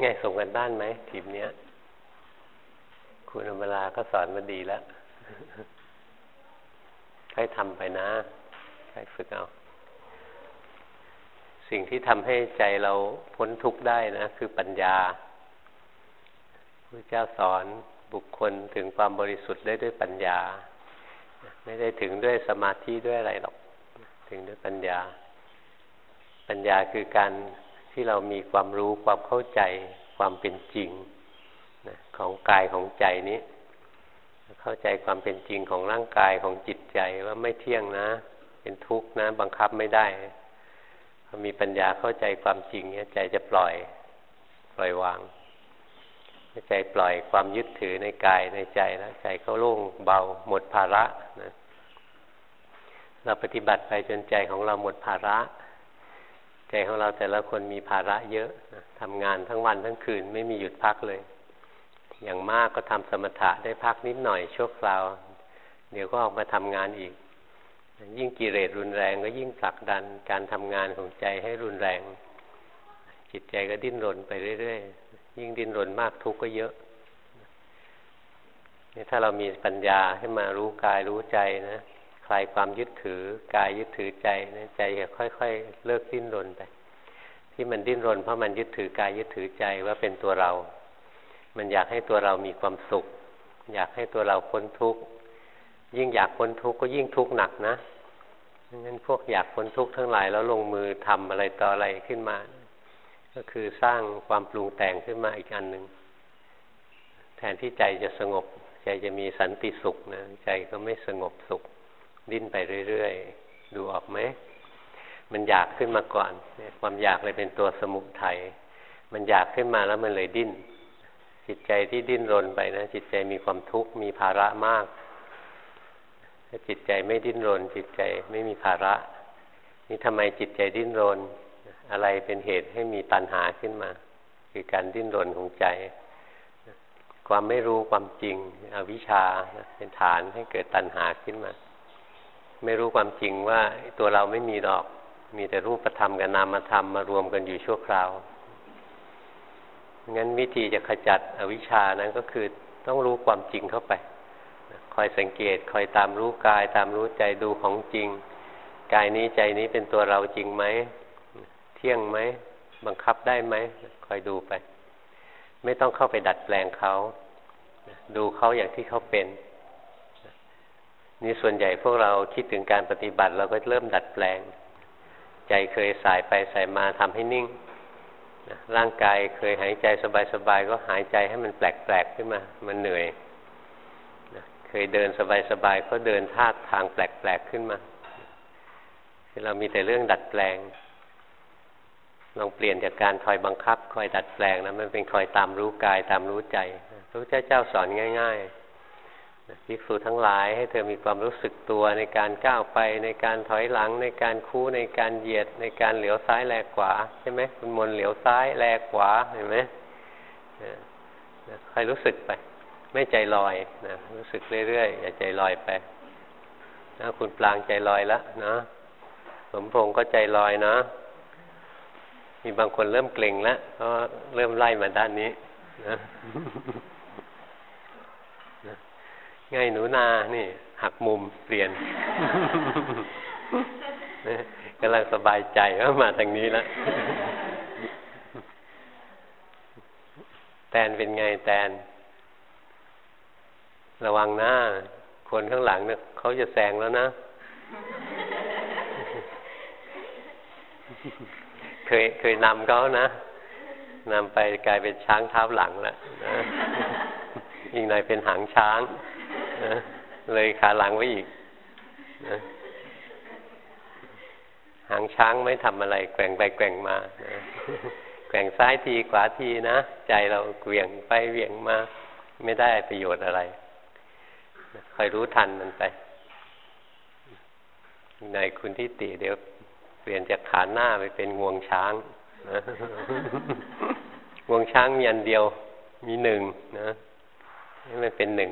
ไงส่งกันบ้านไหมทีมเนี้ย คุณอมราก็สอนมาดีแล้วค่อยทำไปนะค่อยฝึกเอา สิ่งที่ทำให้ใจเราพ้นทุกข์ได้นะ คือปัญญาพระเจ้าสอนบุคคลถึงความบริสุทธิ์ได้ด้วยปัญญา ไม่ได้ถึงด้วยสมาธิด้วยอะไรหรอก ถึงด้วยปัญญา ปัญญาคือการ ที่เรามีความรู้ความเข้าใจความเป็นจริงนะของกายของใจนี้ เข้าใจความเป็นจริงของร่างกายของจิตใจว่าไม่เที่ยงนะ เป็นทุกข์นะ บังคับไม่ได้พอมีปัญญาเข้าใจความจริงเนี่ยใจจะปล่อยปล่อยวางใจปล่อยความยึดถือในกายในใจแล้วใจเขาโล่งเบาหมดภาระนะเราปฏิบัติไปจนใจของเราหมดภาระ ใจของเราแต่ละคนมีภาระเยอะทำงานทั้งวันทั้งคืนไม่มีหยุดพักเลย อย่างมากก็ทำสมถะได้พักนิดหน่อยชั่วคราว เดี๋ยวก็ออกมาทำงานอีก ยิ่งกิเลสรุนแรงก็ยิ่งผลักดันการทำงานของใจให้รุนแรง จิตใจก็ดิ้นรนไปเรื่อยๆ ยิ่งดิ้นรนมากทุกข์ก็เยอะนี่ถ้าเรามีปัญญาให้มารู้กายรู้ใจนะ คลายความยึดถือกายยึดถือใจนะใจจะค่อย ๆ เลิกดิ้นรนไป ที่มันดิ้นรนเพราะมันยึดถือกายยึดถือใจว่าเป็นตัวเรา มันอยากให้ตัวเรามีความสุข อยากให้ตัวเราพ้นทุกข์ยิ่งอยากพ้นทุกข์ก็ยิ่งทุกข์หนักนะงั้นพวกอยากพ้นทุกข์ทั้งหลายแล้วลงมือทำอะไรต่ออะไรขึ้นมา ก็คือสร้างความปรุงแต่งขึ้นมาอีกอันหนึ่งแทนที่ใจจะสงบ ใจจะมีสันติสุขนะใจก็ไม่สงบสุข ดิ้นไปเรื่อยๆ ดูออกไหม มันอยากขึ้นมาก่อนความอยากเลยเป็นตัวสมุทัยมันอยากขึ้นมาแล้วมันเลยดิ้น จิตใจที่ดิ้นรนไปนะ จิตใจมีความทุกข์มีภาระมาก ถ้าจิตใจไม่ดิ้นรน จิตใจไม่มีภาระ นี่ทำไมจิตใจดิ้นรน อะไรเป็นเหตุให้มีตัณหาขึ้นมา คือการดิ้นรนของใจ ความไม่รู้ความจริง อวิชชาเป็นฐานให้เกิดตัณหาขึ้นมา ไม่รู้ความจริงว่าตัวเราไม่มีดอก มีแต่รูปธรรมกับนามธรรมมารวมกันอยู่ชั่วคราวงั้นวิธีจะขจัดอวิชชานั้นก็คือต้องรู้ความจริงเข้าไป คอยสังเกตคอยตามรู้กาย ตามรู้ใจดูของจริง กายนี้ใจนี้เป็นตัวเราจริงไหม เที่ยงไหม บังคับได้ไหม คอยดูไป ไม่ต้องเข้าไปดัดแปลงเขา ดูเขาอย่างที่เขาเป็น นี่ส่วนใหญ่พวกเราคิดถึงการปฏิบัติเราก็เริ่มดัดแปลง ใจเคยสายไปสายมาทำให้นิ่งร่างกายเคยหายใจสบายๆก็หายใจให้มันแปลกๆขึ้นมา มันเหนื่อยเคยเดินสบายๆก็เดินท่าทางแปลกๆขึ้นมาเรามีแต่เรื่องดัดแปลงลองเปลี่ยนจากการคอยบังคับ คอยดัดแปลงนะมันเป็นคอยตามรู้กายตามรู้ใจพระพุทธเจ้าสอนง่าย ๆ ภิกษุทั้งหลายให้เธอมีความรู้สึกตัวในการก้าวไปในการถอยหลังในการคู่ในการเหยียดในการเหลียวซ้ายแลกขวาใช่ไหมคุณมนเหลียวซ้ายแลกขวาเห็นไหมคอยรู้สึกไป ไม่ใจลอยนะรู้สึกเรื่อยๆอย่าใจลอยไปนะคุณปลางใจลอยแล้วนะสมพงศ์ก็ใจลอยนะ มีบางคนเริ่มเกร็งแล้วเพราะเริ่มไล่มาด้านนี้นะ ง่ายหนูนา นี่ หักมุมเปลี่ยนกำลังสบายใจว่ามาทางนี้แล้วแตนเป็นไงแตน ระวังหน้า คนข้างหลังเนี่ยเขาจะแซงแล้วนะ เคยเคยนำเขานะนำไปกลายเป็นช้างเท้าหลังแล้วนะอีกหน่อยเป็นหางช้าง เลยขาหลังไว้อีกนะหางช้างไม่ทำอะไร แกว่งไปแกว่งมานะแกว่งซ้ายทีขวาทีนะ ใจเราเกวี่ยงไปเวี่ยงมา ไม่ได้ประโยชน์อะไรคอยรู้ทันมันไปในคุณที่ติเดี๋ยว เปลี่ยนจากขาหน้าไปเป็นงวงช้างนะงวงช้างมีอันเดียว มีหนึ่งนะนี่มันเป็นหนึ่ง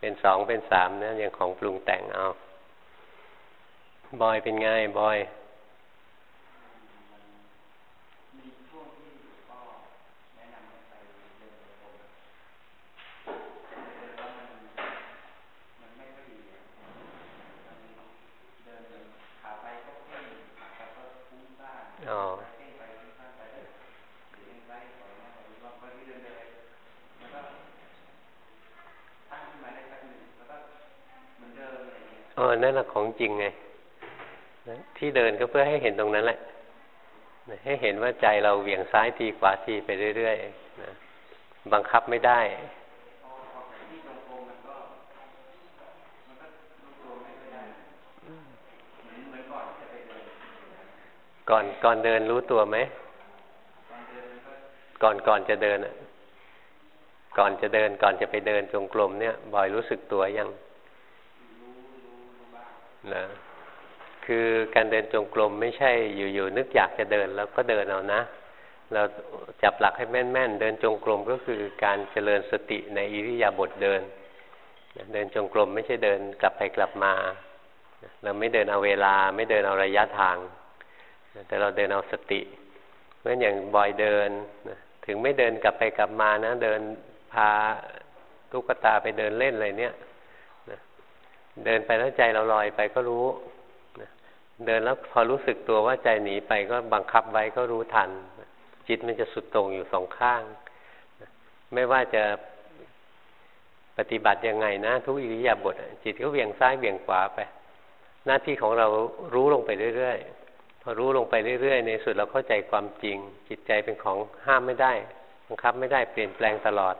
เป็นสองเป็นสามนะอย่างของปรุงแต่งเอา บอยเป็นไงบอย ม อ๋อ เออนั่นแหละของจริงไงที่เดินก็เพื่อให้เห็นตรงนั้นแหละให้เห็นว่าใจเราเหวี่ยงซ้ายทีขวาทีไปเรื่อยๆนะบังคับไม่ได้ก่อนก่อนเดินรู้ตัวไหม ก่อนก่อนจะเดินก่อนจะเดินก่อนจะไปเดินจงกรมเนี่ยบ่อยรู้สึกตัวยัง นะคือการเดินจงกรมไม่ใช่อยู่ๆนึกอยากจะเดินแล้วก็เดินเอานะ เราจับหลักให้แม่นๆ เดินจงกรมก็คือการเจริญสติในอิริยาบถเดิน เดินจงกรมไม่ใช่เดินกลับไปกลับมา เราไม่เดินเอาเวลาไม่เดินเอาระยะทาง แต่เราเดินเอาสติเพราะอย่างบอยเดินถึงไม่เดินกลับไปกลับมานะ เดินพาตุ๊กตาไปเดินเล่นอะไรเนี่ย เดินไปแล้วใจเราลอยไปก็รู้เดินแล้วพอรู้สึกตัวว่าใจหนีไปก็บังคับไว้ก็รู้ทัน จิตมันจะสุดตรงอยู่สองข้าง ไม่ว่าจะปฏิบัติยังไงนะ ทุกอิริยาบถจิตก็เวียงซ้ายเวียงขวาไป หน้าที่ของเรารู้ลงไปเรื่อยๆพอรู้ลงไปเรื่อยๆ ในสุดเราเข้าใจความจริง จิตใจเป็นของห้ามไม่ได้บังคับไม่ได้เปลี่ยนแปลงตลอด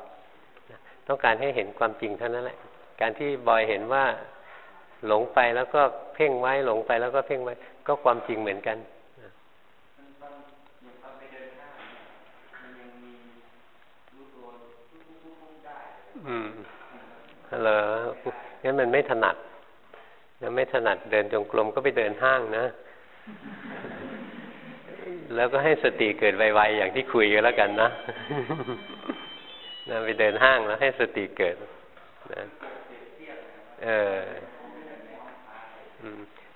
ต้องการให้เห็นความจริงเท่านั้นแหละ การที่บอยเห็นว่า หลงไปแล้วก็เพ่งไว้หลงไปแล้วก็เพ่งไว้ ก็ความจริงเหมือนกันอืมเหรองั้นมันไม่ถนัดแล้วไม่ถนัดเดินจงกรมก็ไปเดินห้างนะ แล้วก็ให้สติเกิดไวๆอย่างที่คุยกันแล้วกันนะนะไปเดินห้างแล้วให้สติเกิดนะเออ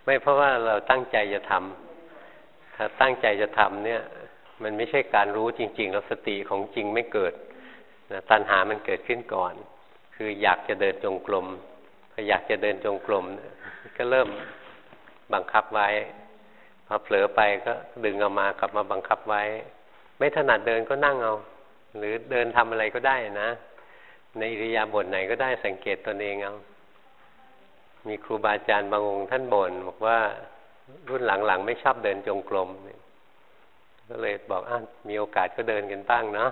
ไม่เพราะว่าเราตั้งใจจะทำถ้าตั้งใจจะทำเนี่ย มันไม่ใช่การรู้จริง ๆ แล้วสติของจริงไม่เกิดนะตัณหามันเกิดขึ้นก่อน คืออยากจะเดินจงกรมพออยากจะเดินจงกรมก็เริ่มบังคับไว้พอเผลอไปก็ดึงออกมากลับมาบังคับไว้ ไม่ถนัดเดินก็นั่งเอา หรือเดินทำอะไรก็ได้นะ ในอิริยาบถไหนก็ได้สังเกตตนเองเอา มีครูบาอาจารย์บางองค์ท่านบ่นบอกว่ารุ่นหลังๆไม่ชอบเดินจงกรมก็เลยบอกอะมีโอกาสก็เดินกันบ้างเนาะ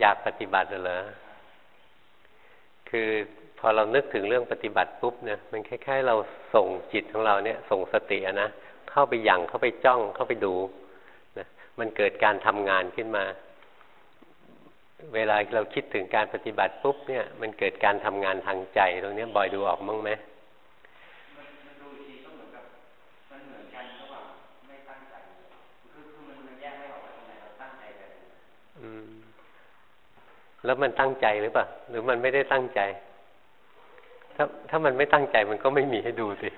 อยากปฏิบัติเหรอคือ พอเรานึกถึงเรื่องปฏิบัติปุ๊บเนี่ยมันคล้าย ๆ เราส่งจิตของเราเนี่ยส่งสตินะเข้าไปยั่งเข้าไปจ้องเข้าไปดูนะมันเกิดการทำงานขึ้นมา เวลาเราคิดถึงการปฏิบัติปุ๊บเนี่ย มันเกิดการทำงานทางใจตรงนี้บ่อยดูออกมั้งไหมแล้วมันตั้งใจหรือเปล่าหรือมันไม่ได้ตั้งใจ ถ้าถ้ามันไม่ตั้งใจมันก็ไม่มีให้ดูสิ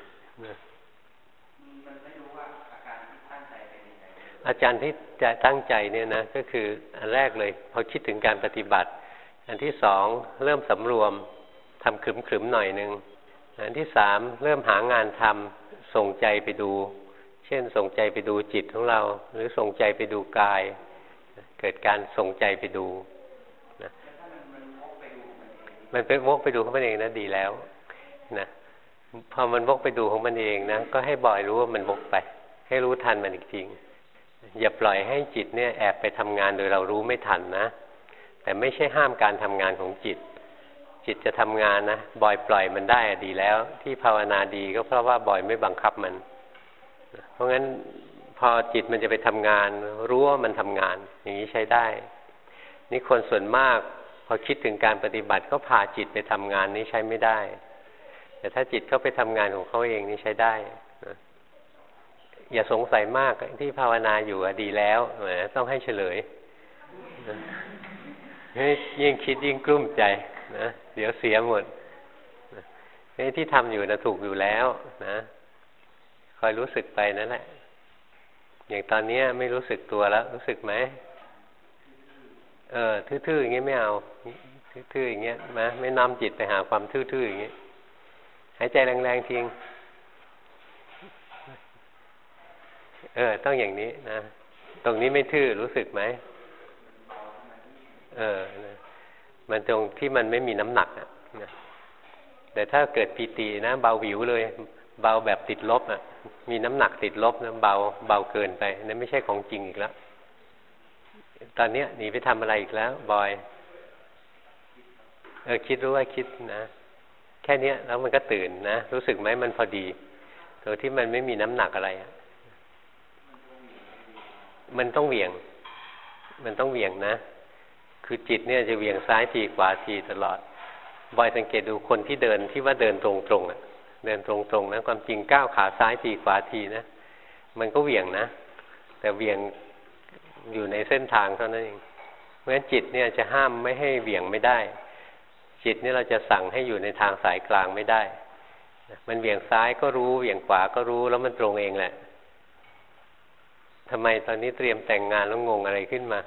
อาจารย์ที่จะตั้งใจเนี่ยนะก็คืออันแรกเลยพอคิดถึงการปฏิบัติ อันที่สองเริ่มสำรวมทำขึมขึมหน่อยหนึ่งอันที่สามเริ่มหางานทำส่งใจไปดู เช่นส่งใจไปดูจิตของเรา หรือส่งใจไปดูกาย เกิดการส่งใจไปดูมันเป็นวกไปดูของมันเองนะดีแล้ว นะพอมันวกไปดูของมันเองนะก็ให้บ่อยรู้ว่ามันวกไป ให้รู้ทันมันอีกจริง อย่าปล่อยให้จิตเนี่ยแอบไปทำงานโดยเรารู้ไม่ทันนะ แต่ไม่ใช่ห้ามการทำงานของจิต จิตจะทำงานนะบ่อยปล่อยมันได้ดีแล้ว ที่ภาวนาดีก็เพราะว่าบ่อยไม่บังคับมัน เพราะงั้นพอจิตมันจะไปทำงาน รู้ว่ามันทำงาน อย่างนี้ใช้ได้ นี่คนส่วนมาก พอคิดถึงการปฏิบัติก็พาจิตไปทำงานนี้ใช้ไม่ได้ แต่ถ้าจิตเขาไปทำงานของเขาเองนี่ใช้ได้อย่าสงสัยมากที่ภาวนาอยู่ดีแล้วต้องให้เฉลยยิ่งคิดยิ่งกลุ้มใจนะเดี๋ยวเสียหมดนี่ที่ทำอยู่นะถูกอยู่แล้ว นะคอยรู้สึกไปนั่นแหละ อย่างตอนนี้ไม่รู้สึกตัวแล้ว รู้สึกไหมเออ ทื่อๆอย่างเงี้ยไม่เอา ทื่อๆอย่างเงี้ยนะไม่นำจิตไปหาความทื่อๆอย่างเงี้ย หายใจแรงๆทิ้งเออ ต้องอย่างนี้นะ ตรงนี้ไม่ทื่อรู้สึกไหม เออ มันตรงที่มันไม่มีน้ำหนักอะแต่ถ้าเกิดปีตินะเบาหวิวเลย เบาแบบติดลบอะ มีน้ำหนักติดลบนะเบาเบาเกินไปนั่นไม่ใช่ของจริงอีกแล้ว ตอนเนี้ยหนีไปทำอะไรอีกแล้ว บอย เออคิดรู้ว่าคิดนะ แค่เนี้ยแล้วมันก็ตื่นนะ รู้สึกไหมมันพอดีตัวที่มันไม่มีน้ำหนักอะไร มันต้องเหวี่ยง มันต้องเหวี่ยงนะ คือจิตเนี่ยจะเหวี่ยงซ้ายทีขวาทีตลอด บอยสังเกตดูคนที่เดินที่ว่าเดินตรงๆอะ เดินตรงๆนะความจริงก้าวขาซ้ายทีขวาทีนะ มันก็เหวี่ยงนะ แต่เหวี่ยงอยู่ในเส้นทางเท่านั้นเอง เพราะฉะนั้นจิตเนี่ยจะห้ามไม่ให้เหวี่ยงไม่ได้ จิตนี่เราจะสั่งให้อยู่ในทางสายกลางไม่ได้ มันเหวี่ยงซ้ายก็รู้เหวี่ยงขวาก็รู้แล้วมันตรงเองแหละทำไมตอนนี้เตรียมแต่งงานแล้วงงอะไรขึ้นมา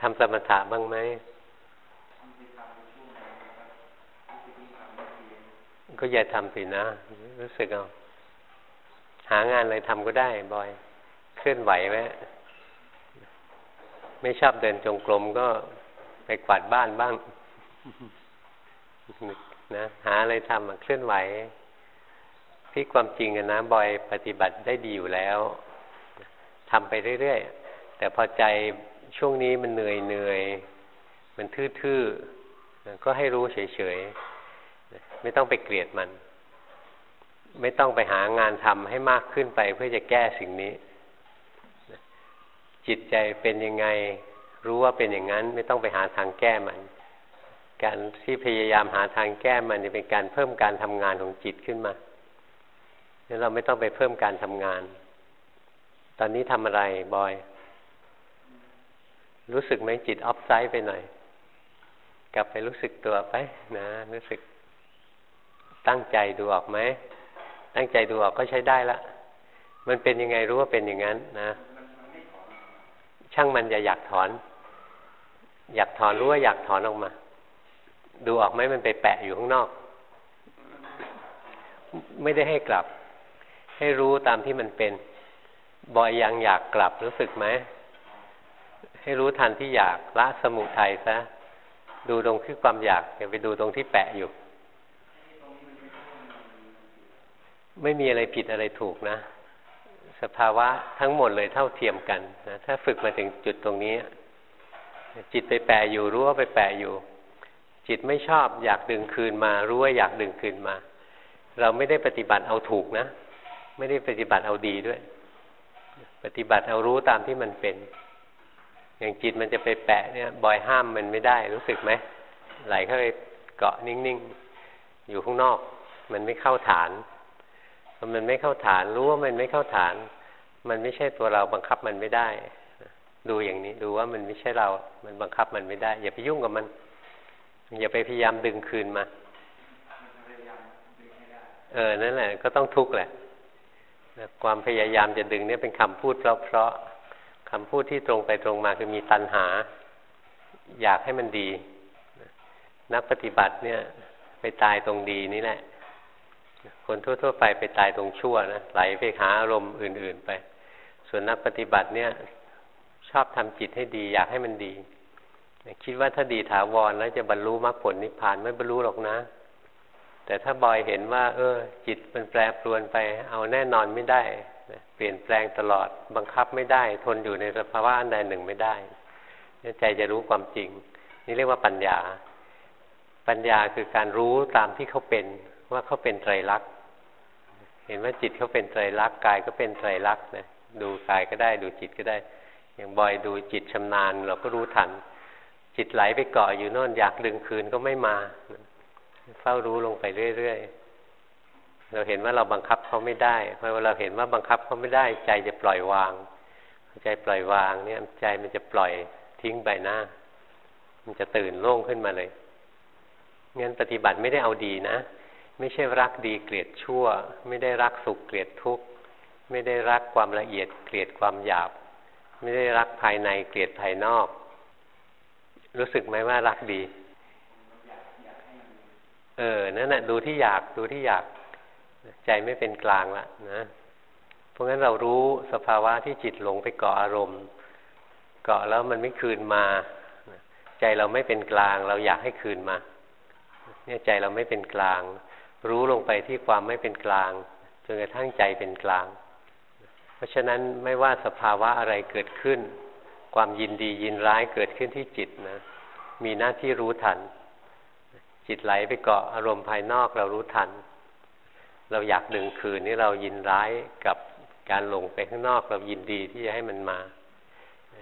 ทำสมถะบ้างไหม ก็อย่าทำสินะ รู้สึกเอา หางานอะไรทำก็ได้บอย เคลื่อนไหวไหม ไม่ชอบเดินจงกรมก็ไปกวาดบ้านบ้าง นะหาอะไรทำเคลื่อนไหวที่ความจริงนะบอยปฏิบัติได้ดีอยู่แล้วทำไปเรื่อยๆ แต่พอใจช่วงนี้มันเหนื่อยเหนื่อยมันทื่อๆ ก็ให้รู้เฉยๆ ไม่ต้องไปเกลียดมัน ไม่ต้องไปหางานทำให้มากขึ้นไปเพื่อจะแก้สิ่งนี้ จิตใจเป็นยังไง รู้ว่าเป็นอย่างนั้นไม่ต้องไปหาทางแก้มัน การที่พยายามหาทางแก้มันจะเป็นการเพิ่มการทำงานของจิตขึ้นมาเนี่ยเราไม่ต้องไปเพิ่มการทำงาน ตอนนี้ทำอะไรบอย รู้สึกไหมจิตออฟไซด์ไปหน่อย กลับไปรู้สึกตัวไปนะ รู้สึกตั้งใจดูออกไหมตั้งใจดูออกก็ใช้ได้ละ มันเป็นยังไงรู้ว่าเป็นอย่างนั้นนะ ช่างมันอย่าอยากถอน อยากถอนรู้ว่าอยากถอนออกมา ดูออกไหมมันไปแปะอยู่ข้างนอก ไม่ได้ให้กลับ ให้รู้ตามที่มันเป็นบ่อยยังอยากกลับรู้สึกไหมให้รู้ทันที่อยากละสมุทัยซะดูตรงที่ความอยากอย่าไปดูตรงที่แปะอยู่ ไม่มีอะไรผิดอะไรถูกนะ สภาวะทั้งหมดเลยเท่าเทียมกันนะถ้าฝึกมาถึงจุดตรงนี้ จิตไปแปะอยู่รู้ว่าไปแปะอยู่ จิตไม่ชอบอยากดึงคืนมา รู้ว่าอยากดึงคืนมา เราไม่ได้ปฏิบัติเอาถูกนะ ไม่ได้ปฏิบัติเอาดีด้วย ปฏิบัติเอารู้ตามที่มันเป็น อย่างจิตมันจะไปแปะเนี่ยบ่อยห้ามมันไม่ได้รู้สึกไหมไหลเข้าไปเกาะนิ่งๆอยู่ข้างนอก มันไม่เข้าฐาน มันไม่เข้าฐาน รู้ว่ามันไม่เข้าฐาน มันไม่ใช่ตัวเราบังคับมันไม่ได้ ดูอย่างนี้ดูว่ามันไม่ใช่เรา มันบังคับมันไม่ได้ อย่าไปยุ่งกับมัน อย่าไปพยายามดึงคืนมาเออนั่นแหละ ก็ต้องทุกข์แหละความพยายามจะดึงเนี่ยเป็นคำพูดเพราะๆคำพูดที่ตรงไปตรงมาคือมีตัณหา อยากให้มันดี นักปฏิบัติเนี่ย ไปตายตรงดีนี่แหละ คนทั่ว ๆ ไปไปตายตรงชั่วนะไหลไปหาอารมณ์อื่น ๆ ไป ส่วนนักปฏิบัติเนี่ย ชอบทำจิตให้ดี อยากให้มันดีคิดว่าถ้าดีถาวรแล้วจะบรรลุมรรคผลนิพพานไม่บรรลุหรอกนะ แต่ถ้าบอยเห็นว่า เออ จิตมันแปรปรวนไป เอาแน่นอนไม่ได้เปลี่ยนแปลงตลอดบังคับไม่ได้ ทนอยู่ในสภาวะอันใดหนึ่งไม่ได้ใจจะรู้ความจริง นี่เรียกว่าปัญญา ปัญญาคือการรู้ตามที่เขาเป็นว่าเขาเป็นไตรลักษณ์ ห็นว่าจิตเขาเป็นไตรลักษณ์กายก็เป็นไตรลักษณ์นะดูกายก็ได้ดูจิตก็ได้ อย่างบอยดูจิตชำนาญ เราก็รู้ทัน จิตไหลไปเกาะอยู่โน่นอยากดึงคืนก็ไม่มา เฝ้ารู้ลงไปเรื่อยๆเราเห็นว่าเราบังคับเขาไม่ได้พอเราเห็นว่าบังคับเขาไม่ได้ ใจจะปล่อยวาง ใจปล่อยวางเนี่ยใจมันจะปล่อยทิ้งไปหน้า มันจะตื่นโล่งขึ้นมาเลยงั้นปฏิบัติไม่ได้เอาดีนะ ไม่ใช่รักดีเกลียดชั่ว ไม่ได้รักสุขเกลียดทุกข์ ไม่ได้รักความละเอียดเกลียดความหยาบ ไม่ได้รักภายในเกลียดภายนอก รู้สึกไหมว่ารักดี เออนั่นแหะดูที่อยากดูที่อยากใจไม่เป็นกลางละนะเพราะงั้นเรารู้สภาวะที่จิตหลงไปเกาะอารมณ์ เกาะแล้วมันไม่คืนมา ใจเราไม่เป็นกลาง เราอยากให้คืนมา เนี่ยใจเราไม่เป็นกลาง รู้ลงไปที่ความไม่เป็นกลางจนกระทั่งใจเป็นกลาง เพราะฉะนั้นไม่ว่าสภาวะอะไรเกิดขึ้น ความยินดียินร้ายเกิดขึ้นที่จิตนะมีหน้าที่รู้ทัน จิตไหลไปเกาะอารมณ์ภายนอกเรารู้ทัน เราอยากดึงคืนนี่เรายินร้ายกับการหลงไปข้างนอกเรายินดีที่จะให้มันมา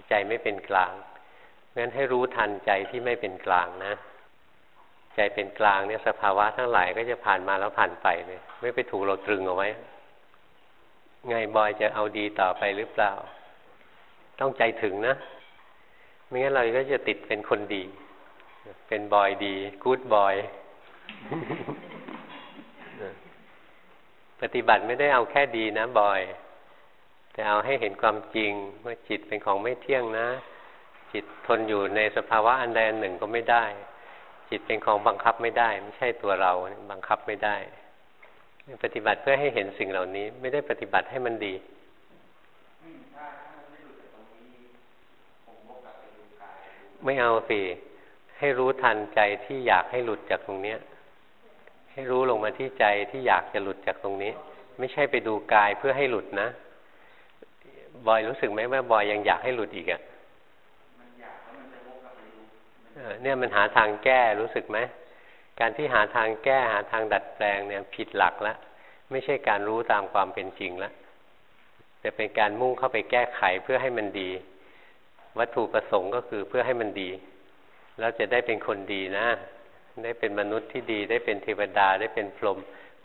ใจไม่เป็นกลางงั้นให้รู้ทันใจที่ไม่เป็นกลางนะ ใจเป็นกลางเนี่ยสภาวะทั้งหลายก็จะผ่านมาแล้วผ่านไปเลยไม่ไปถูกเราตรึงเอาไว้ไงบอยจะเอาดีต่อไปหรือเปล่า ต้องใจถึงนะ ไม่งั้นเราก็จะติดเป็นคนดี เป็นบอยดีกู๊ดบอยปฏิบัติไม่ได้เอาแค่ดีนะบอย แต่เอาให้เห็นความจริงว่าจิตเป็นของไม่เที่ยงนะ จิตทนอยู่ในสภาวะอันใดอันหนึ่งก็ไม่ได้ จิตเป็นของบังคับไม่ได้ ไม่ใช่ตัวเราบังคับไม่ได้ ปฏิบัติเพื่อให้เห็นสิ่งเหล่านี้ ไม่ได้ปฏิบัติให้มันดีไม่เอาสิให้รู้ทันใจที่อยากให้หลุดจากตรงเนี้ย ให้รู้ลงมาที่ใจที่อยากจะหลุดจากตรงนี้ ไม่ใช่ไปดูกายเพื่อให้หลุดนะ บอยรู้สึกไหมว่าบอยยังอยากให้หลุดอีกอะ่ะ เนี่ยมันหาทางแก้รู้สึกไหมการที่หาทางแก้หาทางดัดแปลงเนี่ยผิดหลักแล้วไม่ใช่การรู้ตามความเป็นจริงแล้วแต่เป็นการมุ่งเข้าไปแก้ไขเพื่อให้มันดี วัตถุประสงค์ก็คือเพื่อให้มันดีแล้วจะได้เป็นคนดีนะ ได้เป็นมนุษย์ที่ดี ได้เป็นเทวดาได้เป็นพรหม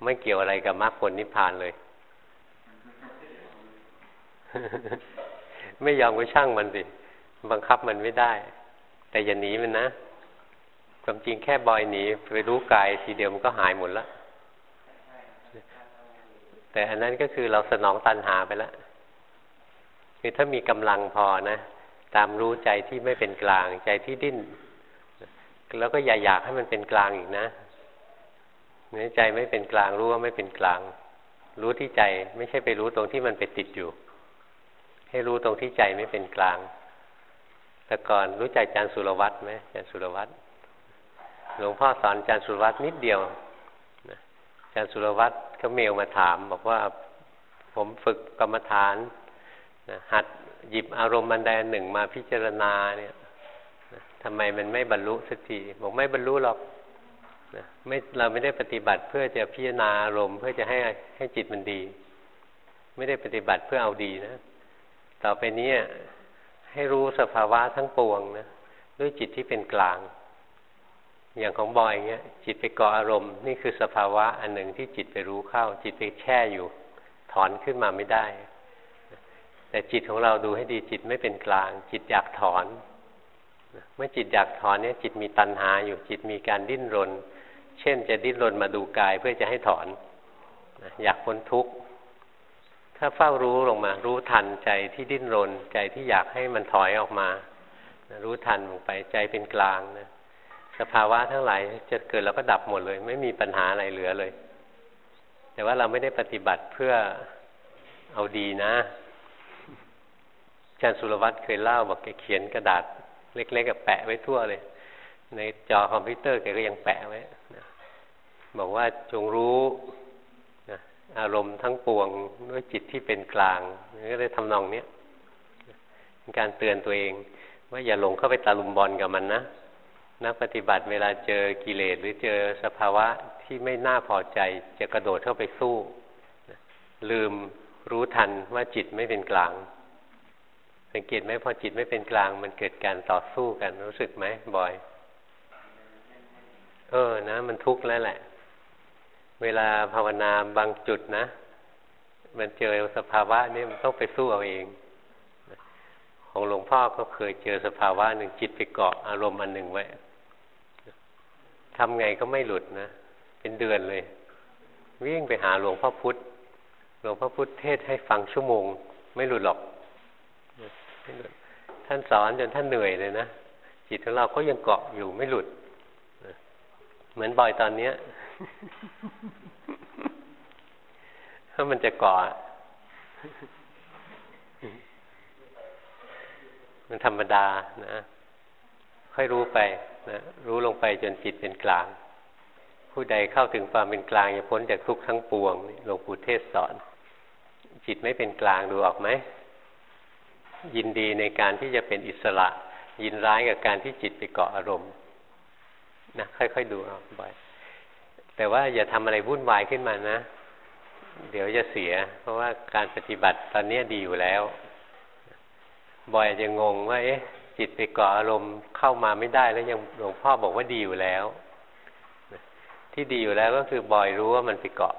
ไม่เกี่ยวอะไรกับมรรคผลนิพพานเลย ไม่ยอมก็ช่างมันสิ บังคับมันไม่ได้ แต่อย่าหนีมันนะความจริงแค่บอยหนีไปรู้กายทีเดียวมันก็หายหมดแล้วแต่อันนั้นก็คือเราสนองตันหาไปแล้วคือถ้ามีกำลังพอนะ ตามรู้ใจที่ไม่เป็นกลางใจที่ดิ้น แล้วก็อย่าอยากให้มันเป็นกลางอีกนะเนื้อใจไม่เป็นกลางรู้ว่าไม่เป็นกลาง รู้ที่ใจไม่ใช่ไปรู้ตรงที่มันไปติดอยู่ ให้รู้ตรงที่ใจไม่เป็นกลาง แต่ก่อนรู้ใจจารย์สุรวัตรไหมอาจารย์สุรวัตรหลวงพ่อสอนอาจารย์สุรวัตรนิดเดียวอาจารย์สุรวัตรก็เมลมาถาม บอกว่าผมฝึกกรรมฐานนะหัดหยิบอารมณ์บันไดหนึ่งมาพิจารณาเนี่ยทำไมมันไม่บรรลุสักทีบอกไม่บรรลุหรอกนะไม่เราไม่ได้ปฏิบัติเพื่อจะพิจารณาอารมณ์เพื่อจะให้ให้จิตมันดี ไม่ได้ปฏิบัติเพื่อเอาดีนะ ต่อไปนี้ ให้รู้สภาวะทั้งปวงนะด้วยจิตที่เป็นกลาง อย่างของบอยเงี้ย จิตไปเกาะอารมณ์ นี่คือสภาวะอันหนึ่งที่จิตไปรู้เข้า จิตไปแช่อยู่ ถอนขึ้นมาไม่ได้ แต่จิตของเราดูให้ดีจิตไม่เป็นกลาง จิตอยากถอน เมื่อจิตอยากถอนเนี่ย จิตมีตัณหาอยู่จิตมีการดิ้นรน เช่นจะดิ้นรนมาดูกายเพื่อจะให้ถอน อยากพ้นทุกข์ ถ้าเฝ้ารู้ลงมา รู้ทันใจที่ดิ้นรน ใจที่อยากให้มันถอยออกมา รู้ทันลงไปใจเป็นกลางนะสภาวะทั้งหลายจะเกิดแล้วก็ดับหมดเลย ไม่มีปัญหาอะไรเหลือเลย แต่ว่าเราไม่ได้ปฏิบัติเพื่อเอาดีนะอาจารย์สุรวัตรเคยเล่าบอกแกเขียนกระดาษ เล็กๆกับแปะไว้ทั่วเลย ในจอคอมพิวเตอร์แกก็ยังแปะไว้บอกว่าจงรู้ อารมณ์ทั้งปวงด้วยจิตที่เป็นกลางก็ได้ทำนองเนี้ยการเตือนตัวเอง ว่าอย่าหลงเข้าไปตะลุมบอลกับมันนะนักปฏิบัติเวลาเจอกิเลสหรือเจอสภาวะที่ไม่น่าพอใจจะกระโดดเข้าไปสู้ ลืมรู้ทันว่าจิตไม่เป็นกลาง สังเกตไหมพอจิตไม่เป็นกลาง มันเกิดการต่อสู้กันรู้สึกไหมบ่อย เออนะ มันทุกข์แล้วแหละ เวลาภาวนาบางจุดนะ มันเจอสภาวะนี่มันต้องไปสู้เอาเอง ของหลวงพ่อก็เคยเจอสภาวะหนึ่งจิตไปเกาะอารมณ์อันหนึ่งไว้ทำไงก็ไม่หลุดนะ เป็นเดือนเลย วิ่งไปหาหลวงพ่อพุธหลวงพ่อพุธเทศให้ฟังชั่วโมง ไม่หลุดหรอก ท่านสอนจนท่านเหนื่อยเลยนะ จิตของเราก็ยังเกาะอยู่ไม่หลุด เหมือนบ่อยตอนเนี้ย ถ้ามันจะเกาะมันธรรมดานะ ค่อยรู้ไปนะรู้ลงไปจนจิตเป็นกลาง ผู้ใดเข้าถึงความเป็นกลางจะพ้นจากทุกข์ทั้งปวงหลวงปู่เทศสอน จิตไม่เป็นกลางดูออกไหม ยินดีในการที่จะเป็นอิสระ ยินร้ายกับการที่จิตไปเกาะอารมณ์นะค่อยๆดูเอาบ่อย แต่ว่าอย่าทำอะไรวุ่นวายขึ้นมานะ เดี๋ยวจะเสีย เพราะว่าการปฏิบัติตอนนี้ดีอยู่แล้ว บ่อยจะงงว่า เอ๊ะ จิตไปเกาะอารมณ์เข้ามาไม่ได้แล้วยังหลวงพ่อบอกว่าดีอยู่แล้ว ที่ดีอยู่แล้วก็คือบ่อยรู้ว่ามันไปเกาะ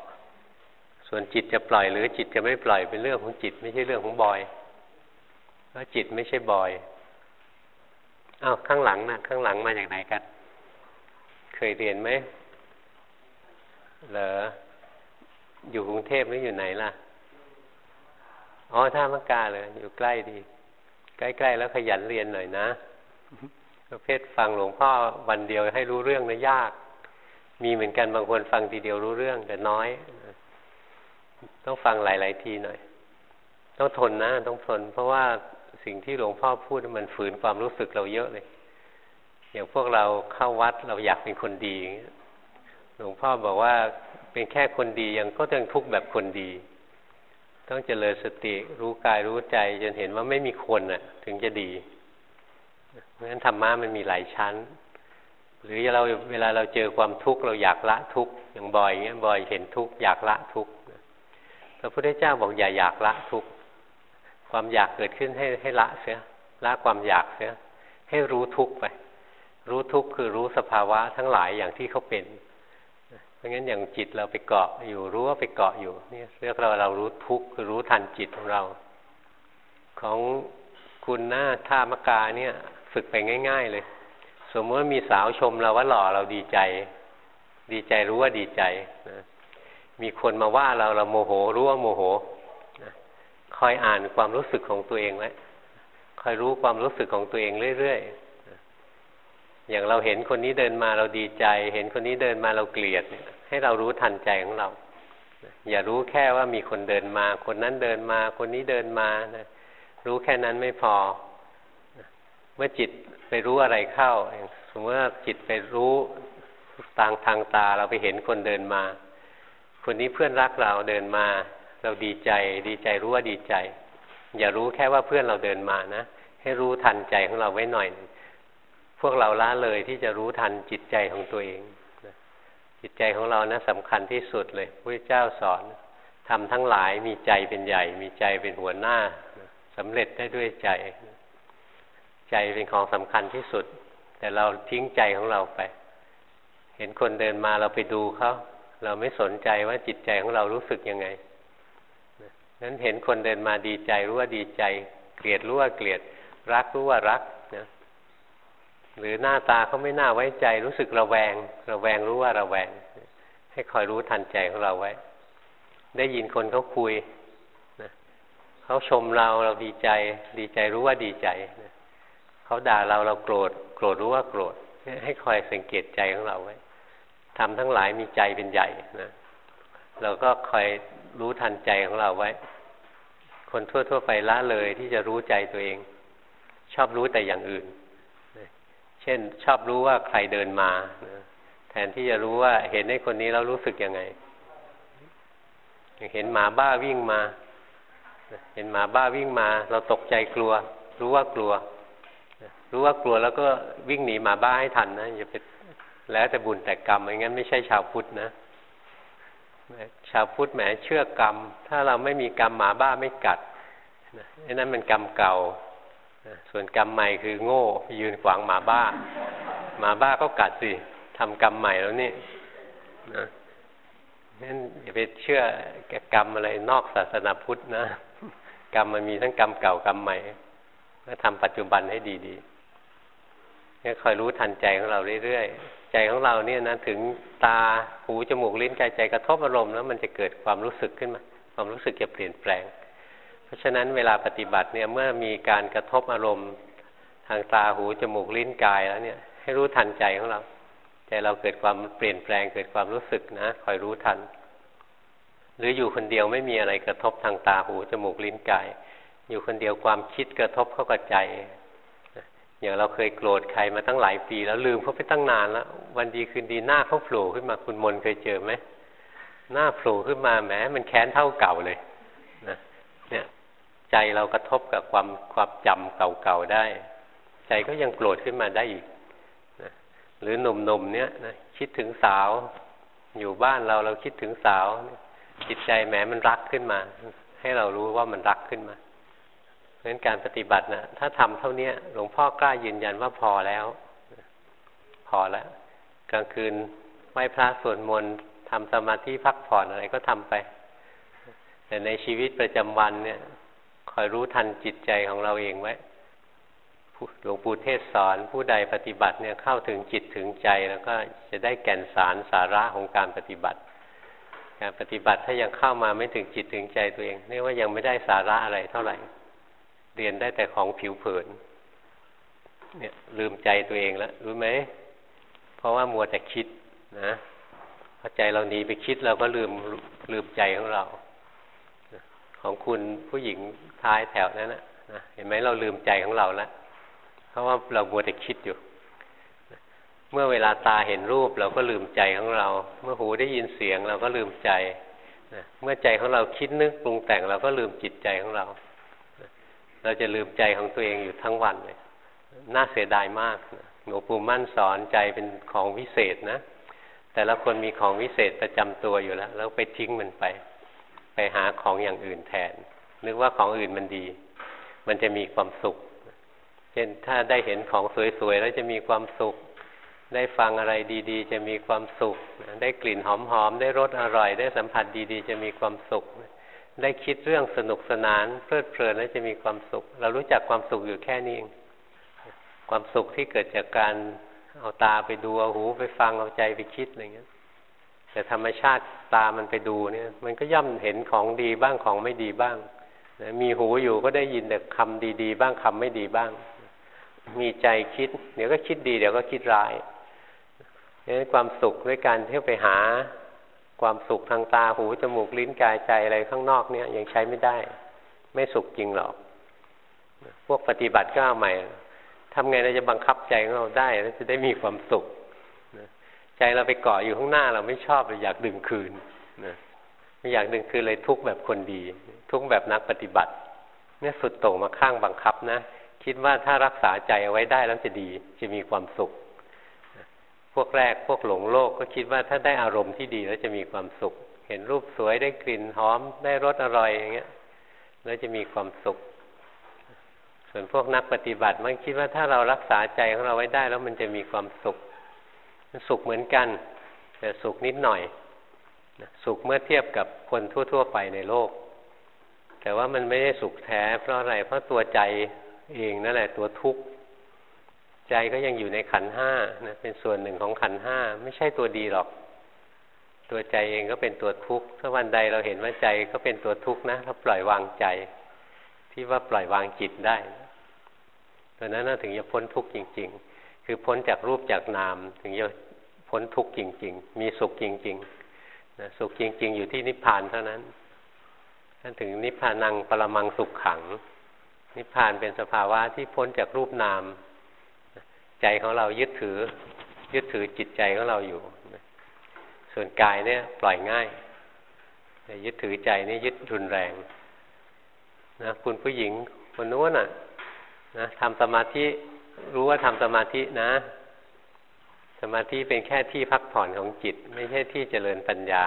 ส่วนจิตจะปล่อยหรือจิตจะไม่ปล่อยเป็นเรื่องของจิตไม่ใช่เรื่องของบอยเพราะจิตไม่ใช่บอยอ้าวข้างหลังนะข้างหลังมาจากไหนกัน เคยเรียนไหม เหรออยู่กรุงเทพหรืออยู่ไหนล่ะ อ๋อท่ามกาเลย อยู่ใกล้ดี ใกล้ๆแล้วขยันเรียนหน่อยนะ ประเภทฟังหลวงพ่อวันเดียวให้รู้เรื่องนะยาก มีเหมือนกันบางคนฟังทีเดียวรู้เรื่องแต่น้อย ต้องฟังหลาย ๆ ทีหน่อย ต้องทนนะ ต้องทน เพราะว่าสิ่งที่หลวงพ่อพูดมันฝืนความรู้สึกเราเยอะเลย อย่างพวกเราเข้าวัดเราอยากเป็นคนดี หลวงพ่อบอกว่าเป็นแค่คนดียังก็ยังทุกข์แบบคนดี ต้องเจริญสติรู้กายรู้ใจจนเห็นว่าไม่มีคนน่ะ ถึงจะดี เพราะฉะนั้นธรรมะมันมีหลายชั้น หรือเราเวลาเราเจอความทุกข์เราอยากละทุกข์อย่างบ่อยเงี้ยบ่อยเห็นทุกข์อยากละทุกข์พระพุทธเจ้าบอกอย่าอยากละทุกข์ความอยากเกิดขึ้นให้ให้ละเสียละความอยากเสียให้รู้ทุกข์ไป รู้ทุกข์คือรู้สภาวะทั้งหลายอย่างที่เขาเป็น ราะงั้นอย่างจิตเราไปเกาะอยู่รู้ว่าไปเกาะอยู่นี่เรียกเราเรารู้ทุกข์คือรู้ทันจิตของเรา ของคุณหน้าท่ามกาเนี่ย ฝึกไปง่าย ๆ เลย สมมติว่ามีสาวชมเราว่าหล่อเราดีใจ ดีใจรู้ว่าดีใจนะมีคนมาว่าเราเราโมโหรู้ว่าโมโหนะคอยอ่านความรู้สึกของตัวเองไว้คอยรู้ความรู้สึกของตัวเองเรื่อยๆ อย่างเราเห็นคนนี้เดินมาเราดีใจ เห็นคนนี้เดินมาเราเกลียด ให้เรารู้ทันใจของเรา อย่ารู้แค่ว่ามีคนเดินมา คนนั้นเดินมา คนนี้เดินมานะรู้แค่นั้นไม่พอ เมื่อจิตไปรู้อะไรเข้าสมมติว่าจิตไปรู้ทางทางตาเราไปเห็นคนเดินมา คนนี้เพื่อนรักเราเดินมา เราดีใจ ดีใจรู้ว่าดีใจ อย่ารู้แค่ว่าเพื่อนเราเดินมานะให้รู้ทันใจของเราไว้หน่อย พวกเราละเลยที่จะรู้ทันจิตใจของตัวเอง จิตใจของเรานะสำคัญที่สุดเลยพระเจ้าสอนทำทั้งหลายมีใจเป็นใหญ่ มีใจเป็นหัวหน้าสำเร็จได้ด้วยใจ ใจเป็นของสำคัญที่สุด แต่เราทิ้งใจของเราไป เห็นคนเดินมาเราไปดูเขาเราไม่สนใจว่าจิตใจของเรารู้สึกยังไงนั้นเห็นคนเดินมาดีใจรู้ว่าดีใจ เกลียดรู้ว่าเกลียด รักรู้ว่ารัก หรือหน้าตาเขาไม่น่าไว้ใจรู้สึกระแวง ระแวงรู้ว่าระแวง ให้คอยรู้ทันใจของเราไว้ ได้ยินคนเขาคุยนะเขาชมเราเราดีใจ ดีใจรู้ว่าดีใจนะเขาด่าเราเราโกรธ โกรธรู้ว่าโกรธ ให้คอยสังเกตใจของเราไว้ทำทั้งหลายมีใจเป็นใหญ่นะเราก็คอยรู้ทันใจของเราไว้ คนทั่วๆไปละเลยที่จะรู้ใจตัวเอง ชอบรู้แต่อย่างอื่น ช่นชอบรู้ว่าใครเดินมาแทนที่จะรู้ว่าเห็นในคนนี้เรารู้สึกยังไงเห็นหมาบ้าวิ่งมา เห็นหมาบ้าวิ่งมา เราตกใจกลัว รู้ว่ากลัว รู้ว่ากลัวแล้วก็วิ่งหนีหมาบ้าให้ทันนะอย่าไปแล้วแต่บุญแต่กรรมไม่งั้นไม่ใช่ชาวพุทธนะชาวพุทธแหมเชื่อกรรม ถ้าเราไม่มีกรรมหมาบ้าไม่กัดไอ้นั่นมันกรรมเก่า ส่วนกรรมใหม่คือโง่ยืนขวางหมาบ้า หมาบ้าก็กัดสิทำกรรมใหม่แล้วนี่นะนั่นอย่าไปเชื่อแกกรรมอะไรนอกศาสนาพุทธนะ กรรมมันมีทั้งกรรมเก่ากรรมใหม่ก็ทำปัจจุบันให้ดีๆเนี่ยคอยรู้ทันใจของเราเรื่อยๆ ใจของเราเนี่ยนะถึงตาหูจมูกลิ้นกายใจกระทบอารมณ์แล้วมันจะเกิดความรู้สึกขึ้นมา ความรู้สึกจะเปลี่ยนแปลง เพราะฉะนั้นเวลาปฏิบัติเนี่ยเมื่อมีการกระทบอารมณ์ทางตาหูจมูกลิ้นกายแล้วเนี่ย ให้รู้ทันใจของเราใจเราเกิดความเปลี่ยนแปลงเกิดความรู้สึกนะคอยรู้ทัน หรืออยู่คนเดียวไม่มีอะไรกระทบทางตาหูจมูกลิ้นกาย อยู่คนเดียวความคิดกระทบเข้ากับใจอย่างเราเคยโกรธใครมาตั้งหลายปีแล้วลืมเขาไปตั้งนานแล้ววันดีคืนดีหน้าเขาโผล่ขึ้นมาคุณมนเคยเจอไหมหน้าโผล่ขึ้นมาแหมมันแค้นเท่าเก่าเลยนะเนี่ย ใจเรากระทบกับความความจำเก่าๆได้ ใจก็ยังโกรธขึ้นมาได้อีกนะหรือหนุ่มๆเนี่ยนะคิดถึงสาว อยู่บ้านเราเราคิดถึงสาว จิตใจแหมมันรักขึ้นมา ให้เรารู้ว่ามันรักขึ้นมาเพราะนั้นการปฏิบัตินะถ้าทำเท่านี้หลวงพ่อกล้ายืนยันว่าพอแล้ว พอแล้ว กลางคืนไหว้พระสวดมนต์ทำสมาธิพักผ่อนอะไรก็ทำไป แต่ในชีวิตประจำวันเนี่ย คอยรู้ทันจิตใจของเราเองไว้หลวงปู่เทศสอนผู้ใดปฏิบัติเนี่ยเข้าถึงจิตถึงใจแล้วก็จะได้แก่นสารสาระของการปฏิบัติ การปฏิบัติถ้ายังเข้ามาไม่ถึงจิตถึงใจตัวเองเรียกว่ายังไม่ได้สาระอะไรเท่าไหร่ เรียนได้แต่ของผิวเผิน เนี่ยลืมใจตัวเองแล้วรู้ไหมเพราะว่ามัวแต่คิดนะพอใจเราหนีไปคิดเราก็ลืมลืมใจของเรา ของคุณผู้หญิงท้ายแถวนั้นนะนะเห็นไหมเราลืมใจของเราแล้วเพราะว่าเรามัวแต่คิดอยู่ เมื่อเวลาตาเห็นรูปเราก็ลืมใจของเรา เมื่อหูได้ยินเสียงเราก็ลืมใจเมื่อใจของเราคิดนึกปรุงแต่งเราก็ลืมจิตใจของเรา เราจะลืมใจของตัวเองอยู่ทั้งวันเลยน่าเสียดายมากหลวงปู่มั่นสอนใจเป็นของวิเศษนะ แต่ละคนมีของวิเศษประจำตัวอยู่แล้ว แล้วไปทิ้งมันไป ไปหาของอย่างอื่นแทนนึกว่าของอื่นมันดี มันจะมีความสุข เช่นถ้าได้เห็นของสวยๆแล้วจะมีความสุข ได้ฟังอะไรดีๆ จะมีความสุข ได้กลิ่นหอมๆ ได้รสอร่อย ได้สัมผัสดีๆ จะมีความสุข ได้คิดเรื่องสนุกสนาน เพลิดเพลินแล้วจะมีความสุข เรารู้จักความสุขอยู่แค่นี้เอง ความสุขที่เกิดจากการเอาตาไปดูเอาหูไปฟังเอาใจไปคิดอะไรเงี้ย แต่ธรรมชาติตามันไปดูเนี่ย มันก็ย่อมเห็นของดีบ้างของไม่ดีบ้างมีหูอยู่ก็ได้ยินแต่คำดีๆ บ้างคำไม่ดีบ้าง มีใจคิด เดี๋ยวก็คิดดี เดี๋ยวก็คิดร้ายนั้นความสุขด้วยการที่ไปหาความสุขทางตาหูจมูกลิ้นกายใจอะไรข้างนอกเนี่ยยังใช้ไม่ได้ ไม่สุขจริงหรอก พวกปฏิบัติก็เอาใหม่ทำไงเราจะบังคับใจของเราได้แล้วจะได้มีความสุข ใจเราไปเกาะอยู่ข้างหน้าเราไม่ชอบเราอยากดึงคืนนะไม่อยากดึงคืนเลยทุกแบบคนดี ทุกแบบนักปฏิบัติ เนี่ยสุดโต่งมาข้างบังคับนะ คิดว่าถ้ารักษาใจเอาไว้ได้แล้วจะดีจะมีความสุข พวกแรกพวกหลงโลกก็คิดว่าถ้าได้อารมณ์ที่ดีแล้วจะมีความสุข เห็นรูปสวยได้กลิ่นหอมได้รสอร่อยอย่างเงี้ย แล้วจะมีความสุข ส่วนพวกนักปฏิบัติมันคิดว่าถ้าเรารักษาใจของเราไว้ได้แล้วมันจะมีความสุข สุขเหมือนกันแต่สุขนิดหน่อยสุขเมื่อเทียบกับคนทั่ว ๆ ไปในโลก แต่ว่ามันไม่ได้สุขแท้ เพราะอะไรเพราะตัวใจเองนั่นแหละตัวทุกข์ใจก็ยังอยู่ในขันห้านะเป็นส่วนหนึ่งของขันห้าไม่ใช่ตัวดีหรอก ตัวใจเองก็เป็นตัวทุกข์ถ้าวันใดเราเห็นว่าใจก็เป็นตัวทุกข์นะเราปล่อยวางใจ ที่ว่าปล่อยวางจิตได้ตัวนั้นถึงจะพ้นทุกข์จริง ๆ คือพ้นจากรูปจากนาม ถึงจะพ้นทุกข์จริง ๆ มีสุขจริงๆนะสุขจริง ๆ อยู่ที่นิพพานเท่านั้นท่านถึงนิพพานังปรมังสุขขัง นิพพานเป็นสภาวะที่พ้นจากรูปนาม ใจของเรายึดถือ ยึดถือจิตใจของเราอยู่ ส่วนกายเนี่ยปล่อยง่ายแต่ยึดถือใจนี่ยึดรุนแรงนะคุณผู้หญิงคนนู้นน่ะนะทำสมาธิ รู้ว่าทำสมาธินะ สมาธิเป็นแค่ที่พักผ่อนของจิต ไม่ใช่ที่เจริญปัญญา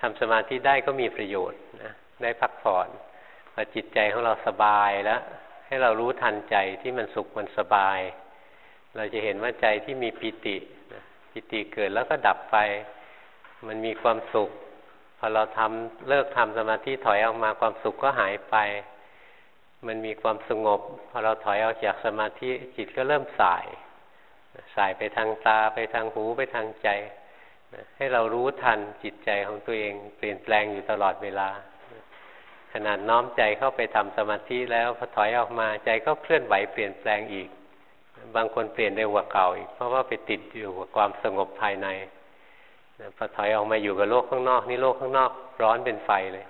ทำสมาธิได้ก็มีประโยชน์นะได้พักผ่อนพอจิตใจของเราสบายแล้วให้เรารู้ทันใจที่มันสุขมันสบาย เราจะเห็นว่าใจที่มีปิติปิติเกิดแล้วก็ดับไป มันมีความสุข พอเราทำเลิกทำสมาธิถอยออกมาความสุขก็หายไป มันมีความสงบพอเราถอยออกจากสมาธิจิตก็เริ่มสาย สายไปทางตาไปทางหูไปทางใจ ให้เรารู้ทันจิตใจของตัวเอง เปลี่ยนแปลงอยู่ตลอดเวลา ขนาดน้อมใจเข้าไปทำสมาธิแล้วพอถอยออกมาใจก็เคลื่อนไหวเปลี่ยนแปลงอีก บางคนเปลี่ยนเร็วกว่าเก่าอีก เพราะว่าไปติดอยู่กับความสงบภายในพอถอยออกมาอยู่กับโลกข้างนอก นี่โลกข้างนอก ร้อนเป็นไฟเลย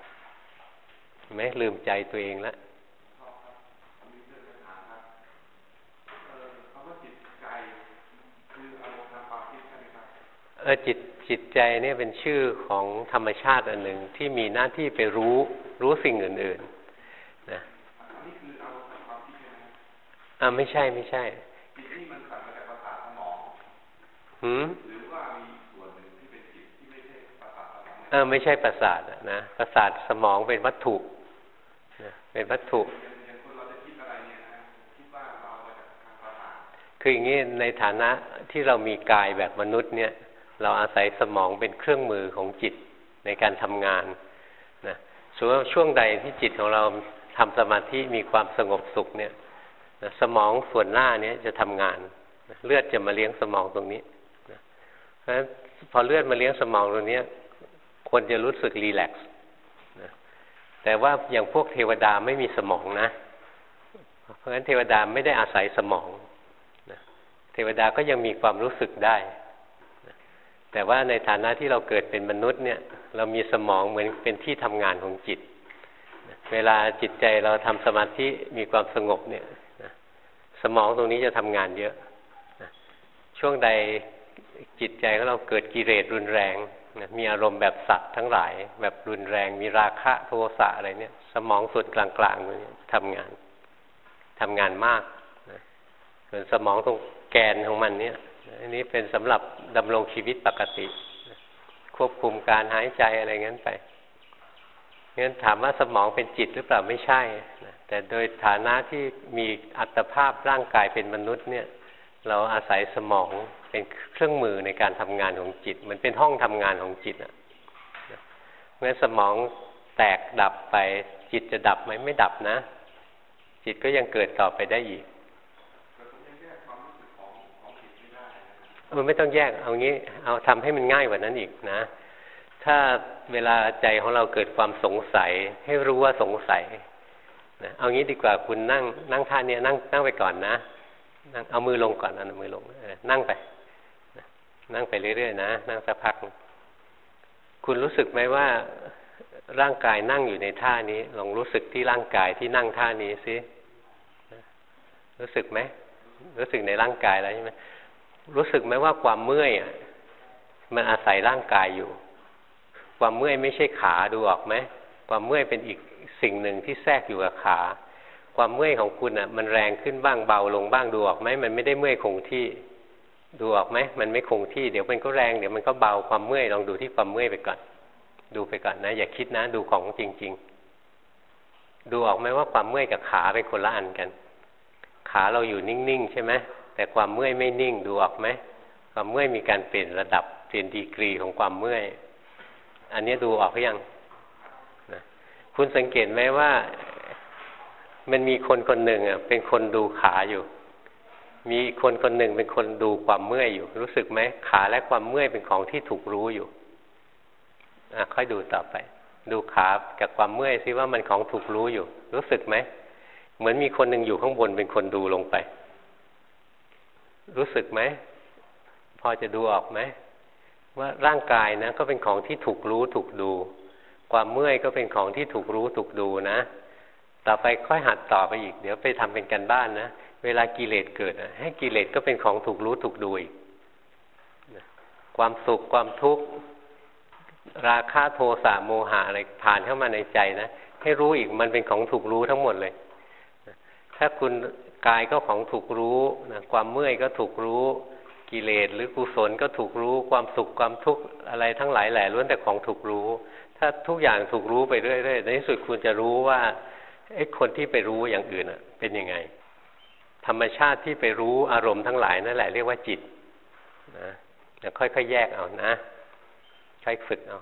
ไม่ลืมใจตัวเองแล้ว เออจิตจิตใจเนี่ยเป็นชื่อของธรรมชาติอันหนึ่งที่มีหน้าที่ไปรู้รู้สิ่งอื่นๆนะอ่าไม่ใช่ไม่ใช่หืมหรือว่ามีส่วนหนึ่งที่เป็นจิตที่ไม่ใช่ภาษาสมองเออไม่ใช่ประสาทนะประสาทสมองเป็นวัตถุนะเป็นวัตถุคืออย่างนี้ในฐานะที่เรามีกายแบบมนุษย์เนี่ย เราอาศัยสมองเป็นเครื่องมือของจิตในการทำงานนะส่วนช่วงใดที่จิตของเราทำสมาธิมีความสงบสุขเนี่ยนะสมองส่วนหน้านี้จะทำงานนะเลือดจะมาเลี้ยงสมองตรงนี้นะเพราะฉะนั้นพอเลือดมาเลี้ยงสมองตรงนี้คนจะรู้สึกรีแลกซ์นะแต่ว่าอย่างพวกเทวดาไม่มีสมองนะ เพราะฉะนั้นเทวดาไม่ได้อาศัยสมองนะเทวดาก็ยังมีความรู้สึกได้ แต่ว่าในฐานะที่เราเกิดเป็นมนุษย์เนี่ย เรามีสมองเหมือนเป็นที่ทำงานของจิต เวลาจิตใจเราทำสมาธิมีความสงบเนี่ยสมองตรงนี้จะทำงานเยอะ ช่วงใดจิตใจของเราเกิดกิเลสรุนแรง มีอารมณ์แบบสัตว์ทั้งหลาย แบบรุนแรง มีราคะโทสะอะไรเนี่ย สมองส่วนกลางๆตรงนี้ทำงานทำงานมากส่วนสมองตรงแกนของมันเนี่ย อันนี้เป็นสำหรับดำรงชีวิตปกติ ควบคุมการหายใจอะไรงั้นไปงั้นถามว่าสมองเป็นจิตหรือเปล่าไม่ใช่แต่โดยฐานะที่มีอัตภาพร่างกายเป็นมนุษย์เนี่ย เราอาศัยสมองเป็นเครื่องมือในการทำงานของจิต มันเป็นห้องทำงานของจิตอะเมื่อสมองแตกดับไปจิตจะดับไหมไม่ดับนะ จิตก็ยังเกิดต่อไปได้อีก เออไม่ต้องแยกเอางี้ เอาทำให้มันง่ายกว่านั้นอีกนะ ถ้าเวลาใจของเราเกิดความสงสัย ให้รู้ว่าสงสัยนะเอางี้ดีกว่าคุณนั่ง นั่งท่านี้นั่งนั่งไปก่อนนะนั่งเอามือลงก่อนเอามือลงนั่งไปนั่งไปเรื่อยๆนะนั่งสักพัก คุณรู้สึกไหมว่าร่างกายนั่งอยู่ในท่านี้ลองรู้สึกที่ร่างกายที่นั่งท่านี้สิรู้สึกไหมรู้สึกในร่างกายแล้วใช่ไหม รู้สึกไหมว่าความเมื่อยมันอาศัยร่างกายอยู่ ความเมื่อยไม่ใช่ขาดูออกไหมความเมื่อยเป็นอีกสิ่งหนึ่งที่แทรกอยู่กับขา ความเมื่อยของคุณอะ มันแรงขึ้นบ้างเบาลงบ้างดูออกไหมมันไม่ได้เมื่อยคงที่ ดูออกไหมมันไม่คงที่เดี๋ยวมันก็แรงเดี๋ยวมันก็เบาความเมื่อยลองดูที่ความเมื่อยไปก่อน ดูไปก่อนนะ อย่าคิดนะ ดูของจริง ๆ ดูออกไหมว่าความเมื่อยกับขาเป็นคนละอันกัน ขาเราอยู่นิ่งๆใช่ไหม แต่ความเมื่อยไม่นิ่งดูออกไหมความเมื่อยมีการเปลี่ยนระดับเปลี่ยนดีกรีของความเมื่อย อันนี้ดูออกหรือยังนะคุณสังเกตไหมว่า มันมีคนคนหนึ่งอะเป็นคนดูขาอยู่ มีคนคนหนึ่งเป็นคนดูความเมื่อยอยู่ รู้สึกไหมขาและความเมื่อยเป็นของที่ถูกรู้อยู่อะค่อยดูต่อไป ดูขากับความเมื่อยซิว่ามันของถูกรู้อยู่ รู้สึกไหมเหมือนมีคนหนึ่งอยู่ข้างบนเป็นคนดูลงไป รู้สึกไหม พอจะดูออกไหม ว่าร่างกายนะ ก็เป็นของที่ถูกรู้ถูกดู ความเมื่อยก็เป็นของที่ถูกรู้ถูกดูนะ ต่อไปค่อยหัดต่อไปอีก เดี๋ยวไปทำเป็นกันบ้านนะ เวลากิเลสเกิดให้กิเลสก็เป็นของถูกรู้ถูกดูอีกความสุขความทุกข์ราคะ โทสะโมหะอะไรผ่านเข้ามาในใจนะให้รู้อีกมันเป็นของถูกรู้ทั้งหมดเลย ถ้าคุณ กายก็ของถูกรู้นะความเมื่อยก็ถูกรู้ กิเลสหรือกุศลก็ถูกรู้ ความสุขความทุกข์อะไรทั้งหลายแหล่ล้วนแต่ของถูกรู้ ถ้าทุกอย่างถูกรู้ไปเรื่อยๆในที่สุดคุณจะรู้ว่าไอ้คนที่ไปรู้อย่างอื่นอะเป็นยังไง ธรรมชาติที่ไปรู้อารมณ์ทั้งหลายนั่นแหละเรียกว่าจิตนะค่อยๆแยกเอานะ ใช้ฝึกเอา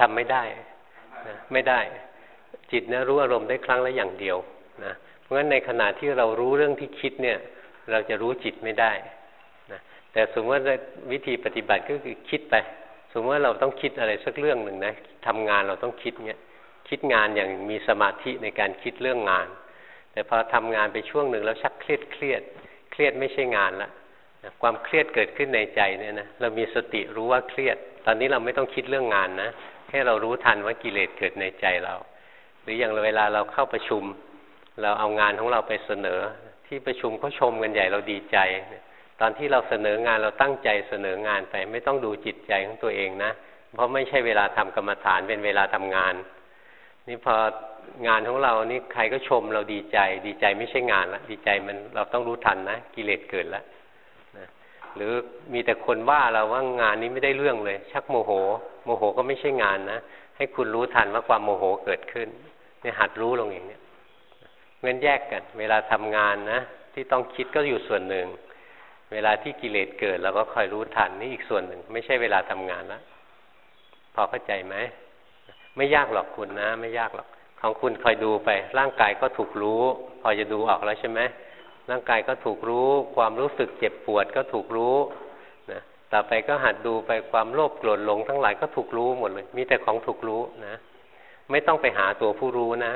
ทำไม่ได้นะไม่ได้ จิตนะรู้อารมณ์ได้ครั้งละอย่างเดียวนะเพราะฉะนั้นในขณะที่เรารู้เรื่องที่คิดเนี่ย เราจะรู้จิตไม่ได้นะแต่สมมติว่าวิธีปฏิบัติก็คือคิดไป สมมติว่าเราต้องคิดอะไรสักเรื่องหนึ่งนะทำงานเราต้องคิดเนี่ยคิดงานอย่างมีสมาธิในการคิดเรื่องงาน แต่พอทำงานไปช่วงหนึ่งแล้วชักเครียดเครียดเครียดไม่ใช่งานละความเครียดเกิดขึ้นในใจเนี่ยนะเรามีสติรู้ว่าเครียด ตอนนี้เราไม่ต้องคิดเรื่องงานนะ แค่เรารู้ทันว่ากิเลสเกิดในใจเรา หรืออย่างเวลาเราเข้าประชุม เราเอางานของเราไปเสนอ ที่ประชุมเขาชมกันใหญ่เราดีใจ ตอนที่เราเสนองานเราตั้งใจเสนองานไปไม่ต้องดูจิตใจของตัวเองนะ เพราะไม่ใช่เวลาทำกรรมฐานเป็นเวลาทำงาน นี่พองานของเรานี่ใครก็ชมเราดีใจ ดีใจไม่ใช่งานละดีใจมันเราต้องรู้ทันนะกิเลสเกิดแล้ว หรือมีแต่คนว่าเราว่างานนี้ไม่ได้เรื่องเลย ชักโมโห โมโหก็ไม่ใช่งานนะ ให้คุณรู้ทันว่าความโมโหเกิดขึ้นเนี่ยหัดรู้ลงอย่างเนี้ยเง้นแยกกัน เวลาทำงานนะ ที่ต้องคิดก็อยู่ส่วนหนึ่ง เวลาที่กิเลสเกิดเราก็คอยรู้ทันนี่อีกส่วนหนึ่ง ไม่ใช่เวลาทำงานแล้วพอเข้าใจไหมไม่ยากหรอกคุณนะ ไม่ยากหรอกของคุณคอยดูไป ร่างกายก็ถูกรู้ พอจะดูออกแล้วใช่ไหม ร่างกายก็ถูกรู้ ความรู้สึกเจ็บปวดก็ถูกรู้นะต่อไปก็หัดดูไปความโลภโกรธหลงทั้งหลายก็ถูกรู้หมดเลย มีแต่ของถูกรู้นะ ไม่ต้องไปหาตัวผู้รู้นะ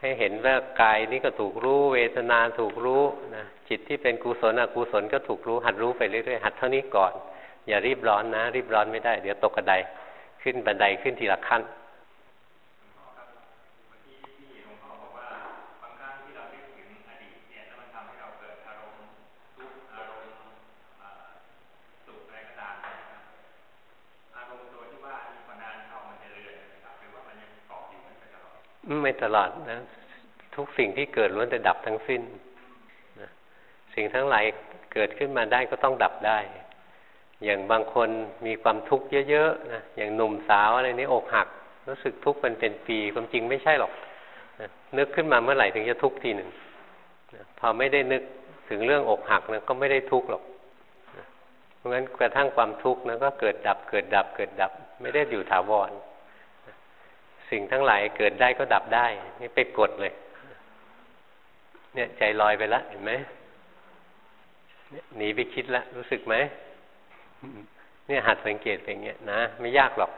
ให้เห็นว่ากายนี้ก็ถูกรู้ เวทนาถูกรู้นะจิตที่เป็นกุศลอกุศลก็ถูกรู้ หัดรู้ไปเรื่อยๆหัดเท่านี้ก่อน อย่ารีบร้อนนะ รีบร้อนไม่ได้ เดี๋ยวตกกระไดขึ้นบันไดขึ้นทีละขั้น ไม่ตลอดนะ ทุกสิ่งที่เกิดล้วนแต่ดับทั้งสิ้นนะสิ่งทั้งหลายเกิดขึ้นมาได้ก็ต้องดับได้ อย่างบางคนมีความทุกข์เยอะๆนะอย่างหนุ่มสาวอะไรนี้อกหัก รู้สึกทุกข์เป็นเป็นปีความจริงไม่ใช่หรอกนะนึกขึ้นมาเมื่อไหร่ถึงจะทุกข์ทีหนึ่งนะพอไม่ได้นึกถึงเรื่องอกหักนะก็ไม่ได้ทุกข์หรอกเพราะงั้นกระทั่งความทุกข์นะก็เกิดดับเกิดดับเกิดดับ ไม่ได้อยู่ถาวร สิ่งทั้งหลายเกิดได้ก็ดับได้ นี่ไปกดเลย เนี่ยใจลอยไปล้วเห็นไหมหนีไปคิดล้วรู้สึกไหมเนี่ยหัดสังเกตอย่างเงี้ยนะไม่ยากหรอก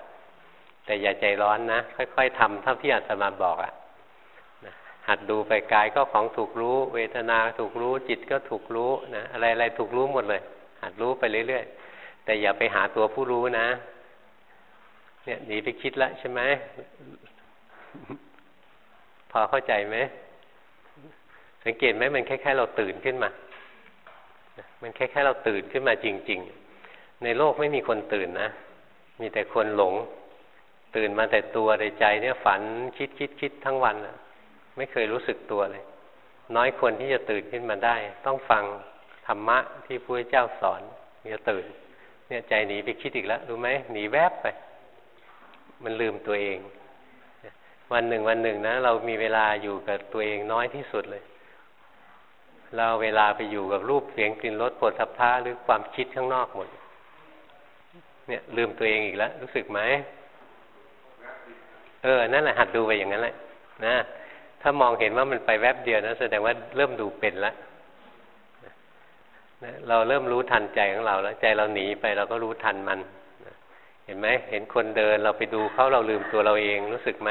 แต่อย่าใจร้อนนะ ค่อย ๆทำเท่าที่อาตมาบอกอะ่ะหัดดูไปกายก็ของถูกรู้ เวทนาถูกรู้จิตก็ถูกรู้นะอะไรอะไรถูกรู้หมดเลย หัดรู้ไปเรื่อยๆแต่อย่าไปหาตัวผู้รู้นะ เนี่ยหนีไปคิดแล้วใช่ไหมพอเข้าใจไหมสังเกตไหมมันแค่แค่เราตื่นขึ้นมา มันแค่แค่เราตื่นขึ้นมาจริง ๆ ในโลกไม่มีคนตื่นนะ มีแต่คนหลง ตื่นมาแต่ตัวในใจเนี่ยฝันคิดคิดคิดทั้งวันอะไม่เคยรู้สึกตัวเลย น้อยคนที่จะตื่นขึ้นมาได้ ต้องฟังธรรมะที่พระเจ้าสอนจะตื่น เนี่ยใจหนีไปคิดอีกแล้วรู้ไหมหนีแวบไป มันลืมตัวเอง วันหนึ่งวันหนึ่งนะ เรามีเวลาอยู่กับตัวเองน้อยที่สุดเลย เราเวลาไปอยู่กับรูปเสียงกลิ่นรสปวดสัพพะหรือความคิดข้างนอกหมด เนี่ยลืมตัวเองอีกแล้วรู้สึกไหมเออ นั่นแหละหัดดูไปอย่างนั้นแหละนะถ้ามองเห็นว่ามันไปแวบเดียวนะแสดงว่าเริ่มดูเป็นแล้วเราเริ่มรู้ทันใจของเราแล้ว ใจเราหนีไปเราก็รู้ทันมัน เห็นไหมเห็นคนเดินเราไปดูเขาเราลืมตัวเราเองรู้สึกไหม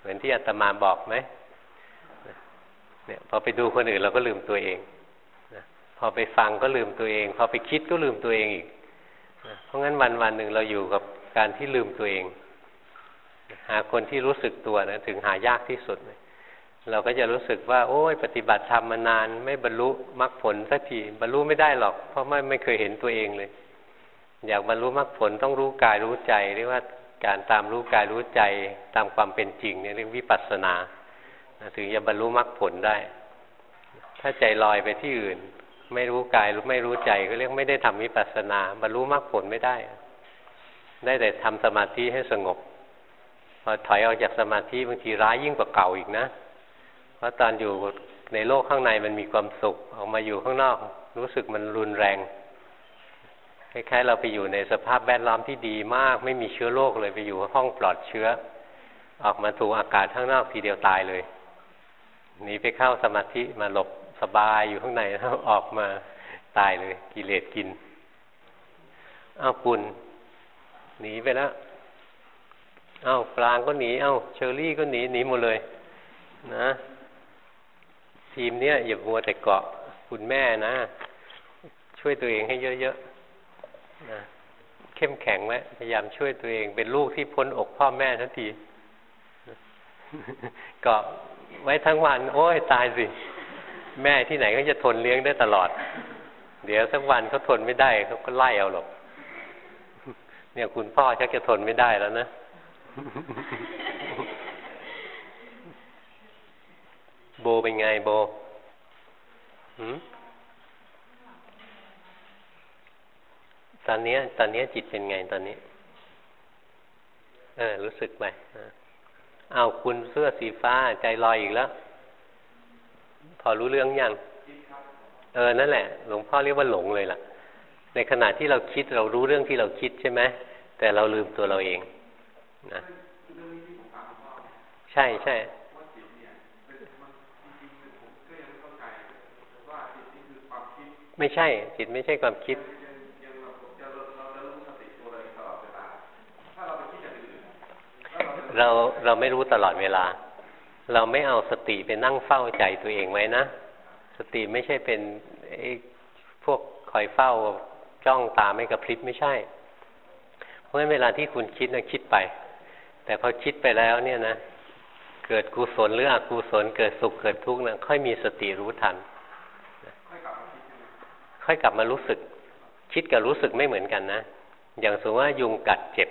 เหมือนที่อาตมาบอกไหมเนี่ยพอไปดูคนอื่นเราก็ลืมตัวเองพอไปฟังก็ลืมตัวเอง พอไปคิดก็ลืมตัวเองอีกเพราะงั้นวันวันหนึ่งเราอยู่กับการที่ลืมตัวเอง หาคนที่รู้สึกตัวนะถึงหายากที่สุดเลยเราก็จะรู้สึกว่า โอ้ยปฏิบัติธรรมมานาน ไม่บรรลุมรรคผลสักทีบรรลุไม่ได้หรอก เพราะไม่ไม่เคยเห็นตัวเองเลย อยากบรรลุมรรคผลต้องรู้กายรู้ใจเรียกว่าการตามรู้กายรู้ใจตามความเป็นจริงเนี่ยเรียกวิปัสสนาถึงจะบรรลุมรรคผลได้ ถ้าใจลอยไปที่อื่น ไม่รู้กายรู้ไม่รู้ใจก็เรียกไม่ได้ทำวิปัสสนา บรรลุมรรคผลไม่ได้ ได้แต่ทำสมาธิให้สงบพอถอยออกจากสมาธิบางทีร้ายยิ่งกว่าเก่าอีกนะ เพราะตอนอยู่ในโลกข้างในมันมีความสุขออกมาอยู่ข้างนอก รู้สึกมันรุนแรง คล้ายๆเราไปอยู่ในสภาพแวดล้อมที่ดีมาก ไม่มีเชื้อโรคเลยไปอยู่ห้องปลอดเชื้อ ออกมาถูกอากาศข้างนอกทีเดียวตายเลยหนีไปเข้าสมาธิมาหลบสบายอยู่ข้างในแล้วออกมาตายเลยกิเลสกินอ้าวปุ่นหนีไปแล้วอ้าวปลางก็หนีอ้าวเชอรี่ก็หนีหนีหมดเลย นะ ทีมเนี้ยอย่ามัวแต่เกาะคุณแม่นะ ช่วยตัวเองให้เยอะๆ นะเข้มแข็งไว้พยายามช่วยตัวเอง เป็นลูกที่พ้นอกพ่อแม่ทันทีเกาะไว้ทั้งวัน โอ้ยตายสิ แม่ที่ไหนก็จะทนเลี้ยงได้ตลอด เดี๋ยวสักวันเขาทนไม่ได้เขาก็ไล่เอาหรอก เนี่ยคุณพ่อชักจะทนไม่ได้แล้วนะโบเป็นไงโบหืม ตอนนี้ตอนนี้จิตเป็นไงตอนนี้ เออ รู้สึกไหมเอาคุณเสื้อสีฟ้าใจลอยอีกแล้ว พอรู้เรื่องยังเออนั่นแหละ หลวงพ่อเรียกว่าหลงเลยล่ะ ในขณะที่เราคิดเรารู้เรื่องที่เราคิดใช่ไหมแต่เราลืมตัวเราเองนะใช่ใช่ไม่ใช่ จิตไม่ใช่ความคิด เราเราไม่รู้ตลอดเวลา เราไม่เอาสติไปนั่งเฝ้าใจตัวเองไว้นะ สติไม่ใช่เป็นพวกคอยเฝ้าจ้องตาไม่กระพริบไม่ใช่ เพราะฉะนั้นเวลาที่คุณคิดนะคิดไป แต่พอคิดไปแล้วเนี่ยนะ เกิดกุศลหรืออกุศลเกิดสุขเกิดทุกข์นะค่อยมีสติรู้ทัน ค่อยกลับมารู้สึก คิดกับรู้สึกไม่เหมือนกันนะ อย่างสมมติว่ายุงกัดเจ็บ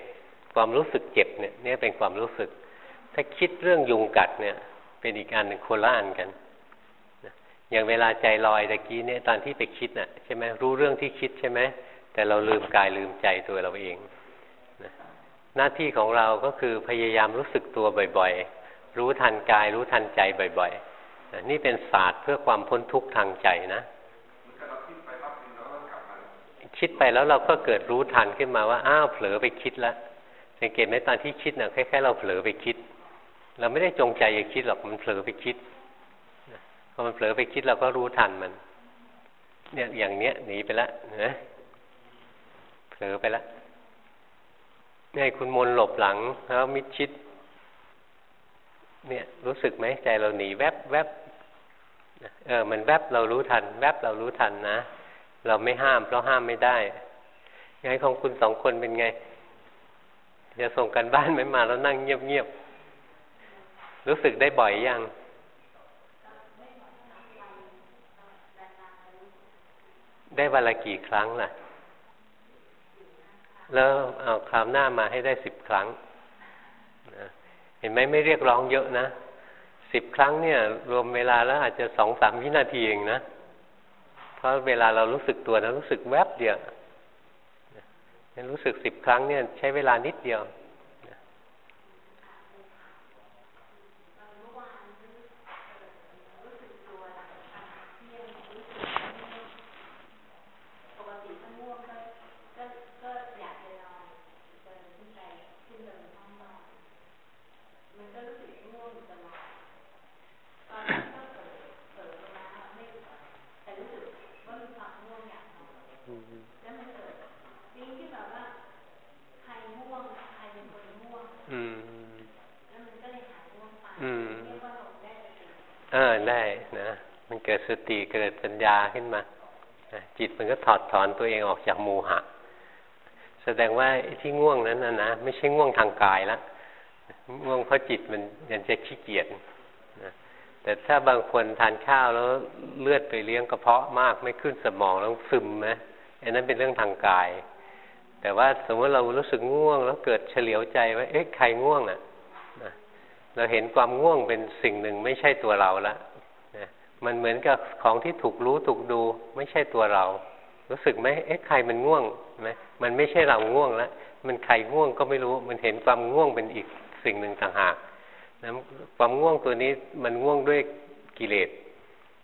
ความรู้สึกเจ็บเนี่ยนี่เป็นความรู้สึก ถ้าคิดเรื่องยุงกัดเนี่ย เป็นอีกอันหนึ่งโคละอันกันอย่างเวลาใจลอยตะกี้เนี่ยตอนที่ไปคิดน่ะใช่ไหมรู้เรื่องที่คิดใช่ไหมแต่เราลืมกายลืมใจตัวเราเองนะหน้าที่ของเราก็คือพยายามรู้สึกตัวบ่อยๆ รู้ทันกายรู้ทันใจบ่อยๆนะนี่เป็นศาสตร์เพื่อความพ้นทุกข์ทางใจนะคิดไปแล้วเราก็เกิดรู้ทันขึ้นมาว่าอ้าวเผลอไปคิดแล้ว สังเกตไหมตอนที่คิดเนะ่ะคล้ายๆเราเผลอไปคิด เราไม่ได้จงใจจะคิดหรอกมันเผลอไปคิดพอมันเผลอไปคิดเราก็รู้ทันมัน เนี่ยอย่างเนี้ยหนีไปล้วนะเผลอไปล้วเนี่ยคุณมนหลบหลังแล้วมิดชิด เนี่ย รู้สึกไหมใจเราหนีแวบแวบเออ มันแวบเรารู้ทัน แวบเรารู้ทันนะ เราไม่ห้ามเพราะห้ามไม่ได้ไงของคุณสองคนเป็นไง จะส่งกันบ้านไม่มาแล้วนั่งเงียบๆ รู้สึกได้บ่อยยัง ได้วันละกี่ครั้งล่ะ แล้วเอาคราวหน้ามาให้ได้สิบครั้ง เห็นไหมไม่เรียกร้องเยอะนะสิบครั้งเนี่ย รวมเวลาแล้วอาจจะสองสามวินาทีเองนะ เพราะเวลาเรารู้สึกตัวนะรู้สึกแวบเดียว รู้สึกสิบครั้งเนี่ยใช้เวลานิดเดียว เกิดสติเกิดปัญญาขึ้นมาจิตมันก็ถอดถอนตัวเองออกจากโมหะ แสดงว่าที่ง่วงนั้นนะนะไม่ใช่ง่วงทางกายละง่วงเพราะจิตมันยังจะขี้เกียจนะแต่ถ้าบางคนทานข้าวแล้วเลือดไปเลี้ยงกระเพาะมากไม่ขึ้นสมองแล้วซึมนะอันนั้นเป็นเรื่องทางกาย แต่ว่าสมมติเรารู้สึกง่วง แล้วเกิดเฉลียวใจว่าเอ๊ะใครง่วงอะเราเห็นความง่วงเป็นสิ่งหนึ่งไม่ใช่ตัวเราละ มันเหมือนกับของที่ถูกรู้ถูกดูไม่ใช่ตัวเรา รู้สึกไหมเอ๊ะใครมันง่วงไหมมันไม่ใช่เราง่วงแล้วมันใครง่วงก็ไม่รู้ มันเห็นความง่วงเป็นอีกสิ่งหนึ่งต่างหากนะความง่วงตัวนี้มันง่วงด้วยกิเลส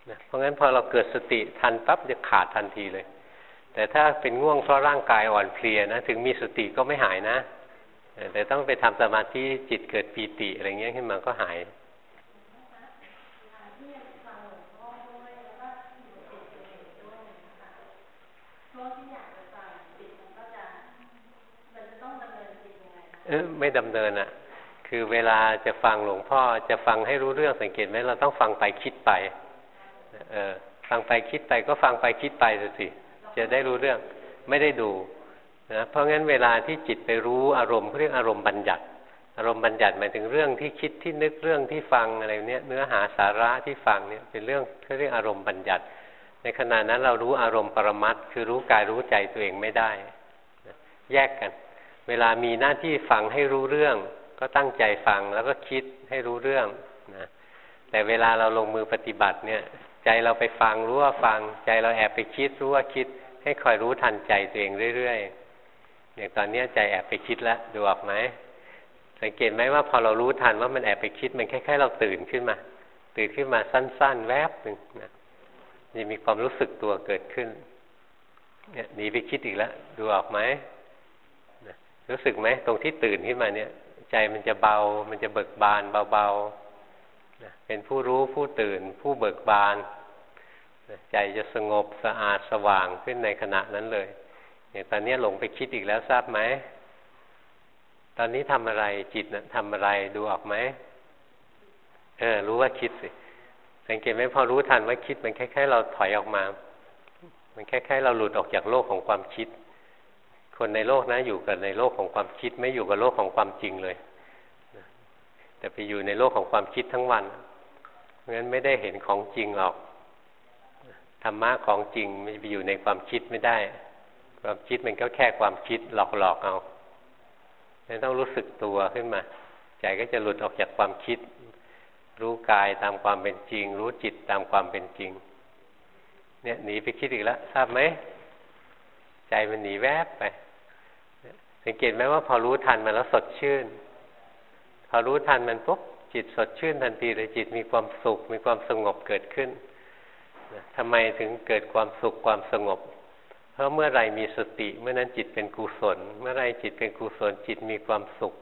นะเพราะงั้นพอเราเกิดสติทันปั๊บจะขาดทันทีเลย แต่ถ้าเป็นง่วงเพราะร่างกายอ่อนเพลียนะถึงมีสติก็ไม่หายนะแต่ต้องไปทำสมาธิจิตเกิดปีติอะไรเงี้ยขึ้นมาก็หาย เออไม่ดำเนินอะ คือเวลาจะฟังหลวงพ่อจะฟังให้รู้เรื่องสังเกตไหมเราต้องฟังไปคิดไป เออฟังไปคิดไปก็ฟังไปคิดไปสิ จะได้รู้เรื่องไม่ได้ดูนะเพราะงั้นเวลาที่จิตไปรู้อารมณ์เรียกอารมณ์บัญญัติ อารมณ์บัญญัติหมายถึงเรื่องที่คิดที่นึกเรื่องที่ฟังอะไรเนี้ยเนื้อหาสาระที่ฟังเนี่ยเป็นเรื่องเรียกอารมณ์บัญญัติ ในขณะนั้นเรารู้อารมณ์ปรมัตคือรู้กายรู้ใจตัวเองไม่ได้ แยกกัน เวลามีหน้าที่ฟังให้รู้เรื่อง ก็ตั้งใจฟังแล้วก็คิดให้รู้เรื่องนะแต่เวลาเราลงมือปฏิบัติเนี่ย ใจเราไปฟังรู้ว่าฟัง ใจเราแอบไปคิดรู้ว่าคิด ให้คอยรู้ทันใจตัวเองเรื่อยๆอย่างตอนนี้ใจแอบไปคิดแล้วดูออกไหมสังเกตไหมว่าพอเรารู้ทันว่ามันแอบไปคิดมันแค่ๆเราตื่นขึ้นมา ตื่นขึ้นมาสั้น ๆ แวบหนึ่งนะ จะมีความรู้สึกตัวเกิดขึ้น เนี่ยหนีไปคิดอีกแล้ว ดูออกไหมรู้สึกไหมตรงที่ตื่นขึ้นมาเนี่ย ใจมันจะเบา มันจะเบิกบานเบาๆเป็นผู้รู้ผู้ตื่น ผู้เบิกบานใจจะสงบสะอาดสว่างขึ้นในขณะนั้นเลยอย่างตอนนี้หลงไปคิดอีกแล้วทราบไหมตอนนี้ทำอะไรจิตนะทำอะไรดูออกไหมเออ รู้ว่าคิดสิ สังเกตไหมพอรู้ทันว่าคิดมันแค่ๆเราถอยออกมา มันแค่ๆเราหลุดออกจากโลกของความคิด คนในโลกนะอยู่กับในโลกของความคิดไม่อยู่กับโลกของความจริงเลยแต่ไปอยู่ในโลกของความคิดทั้งวันเพราะฉะนั้นไม่ได้เห็นของจริงหรอกธรรมะของจริงมันไปอยู่ในความคิดไม่ได้ ความคิดมันก็แค่ความคิดหลอกๆเอาไม่ต้องรู้สึกตัวขึ้นมา ใจก็จะหลุดออกจากความคิด รู้กายตามความเป็นจริง รู้จิตตามความเป็นจริง เนี่ยหนีไปคิดอีกแล้วทราบไหมใจมันหนีแวบไปสังเกตไหมว่าพอรู้ทันมันแล้วสดชื่น พอรู้ทันมันปุ๊บจิตสดชื่นทันทีเลยจิตมีความสุข มีความสงบเกิดขึ้นทำไมถึงเกิดความสุขความสงบ เพราะเมื่อไรมีสติ เมื่อนั้นจิตเป็นกุศล เมื่อไรจิตเป็นกุศลจิตมีความสุข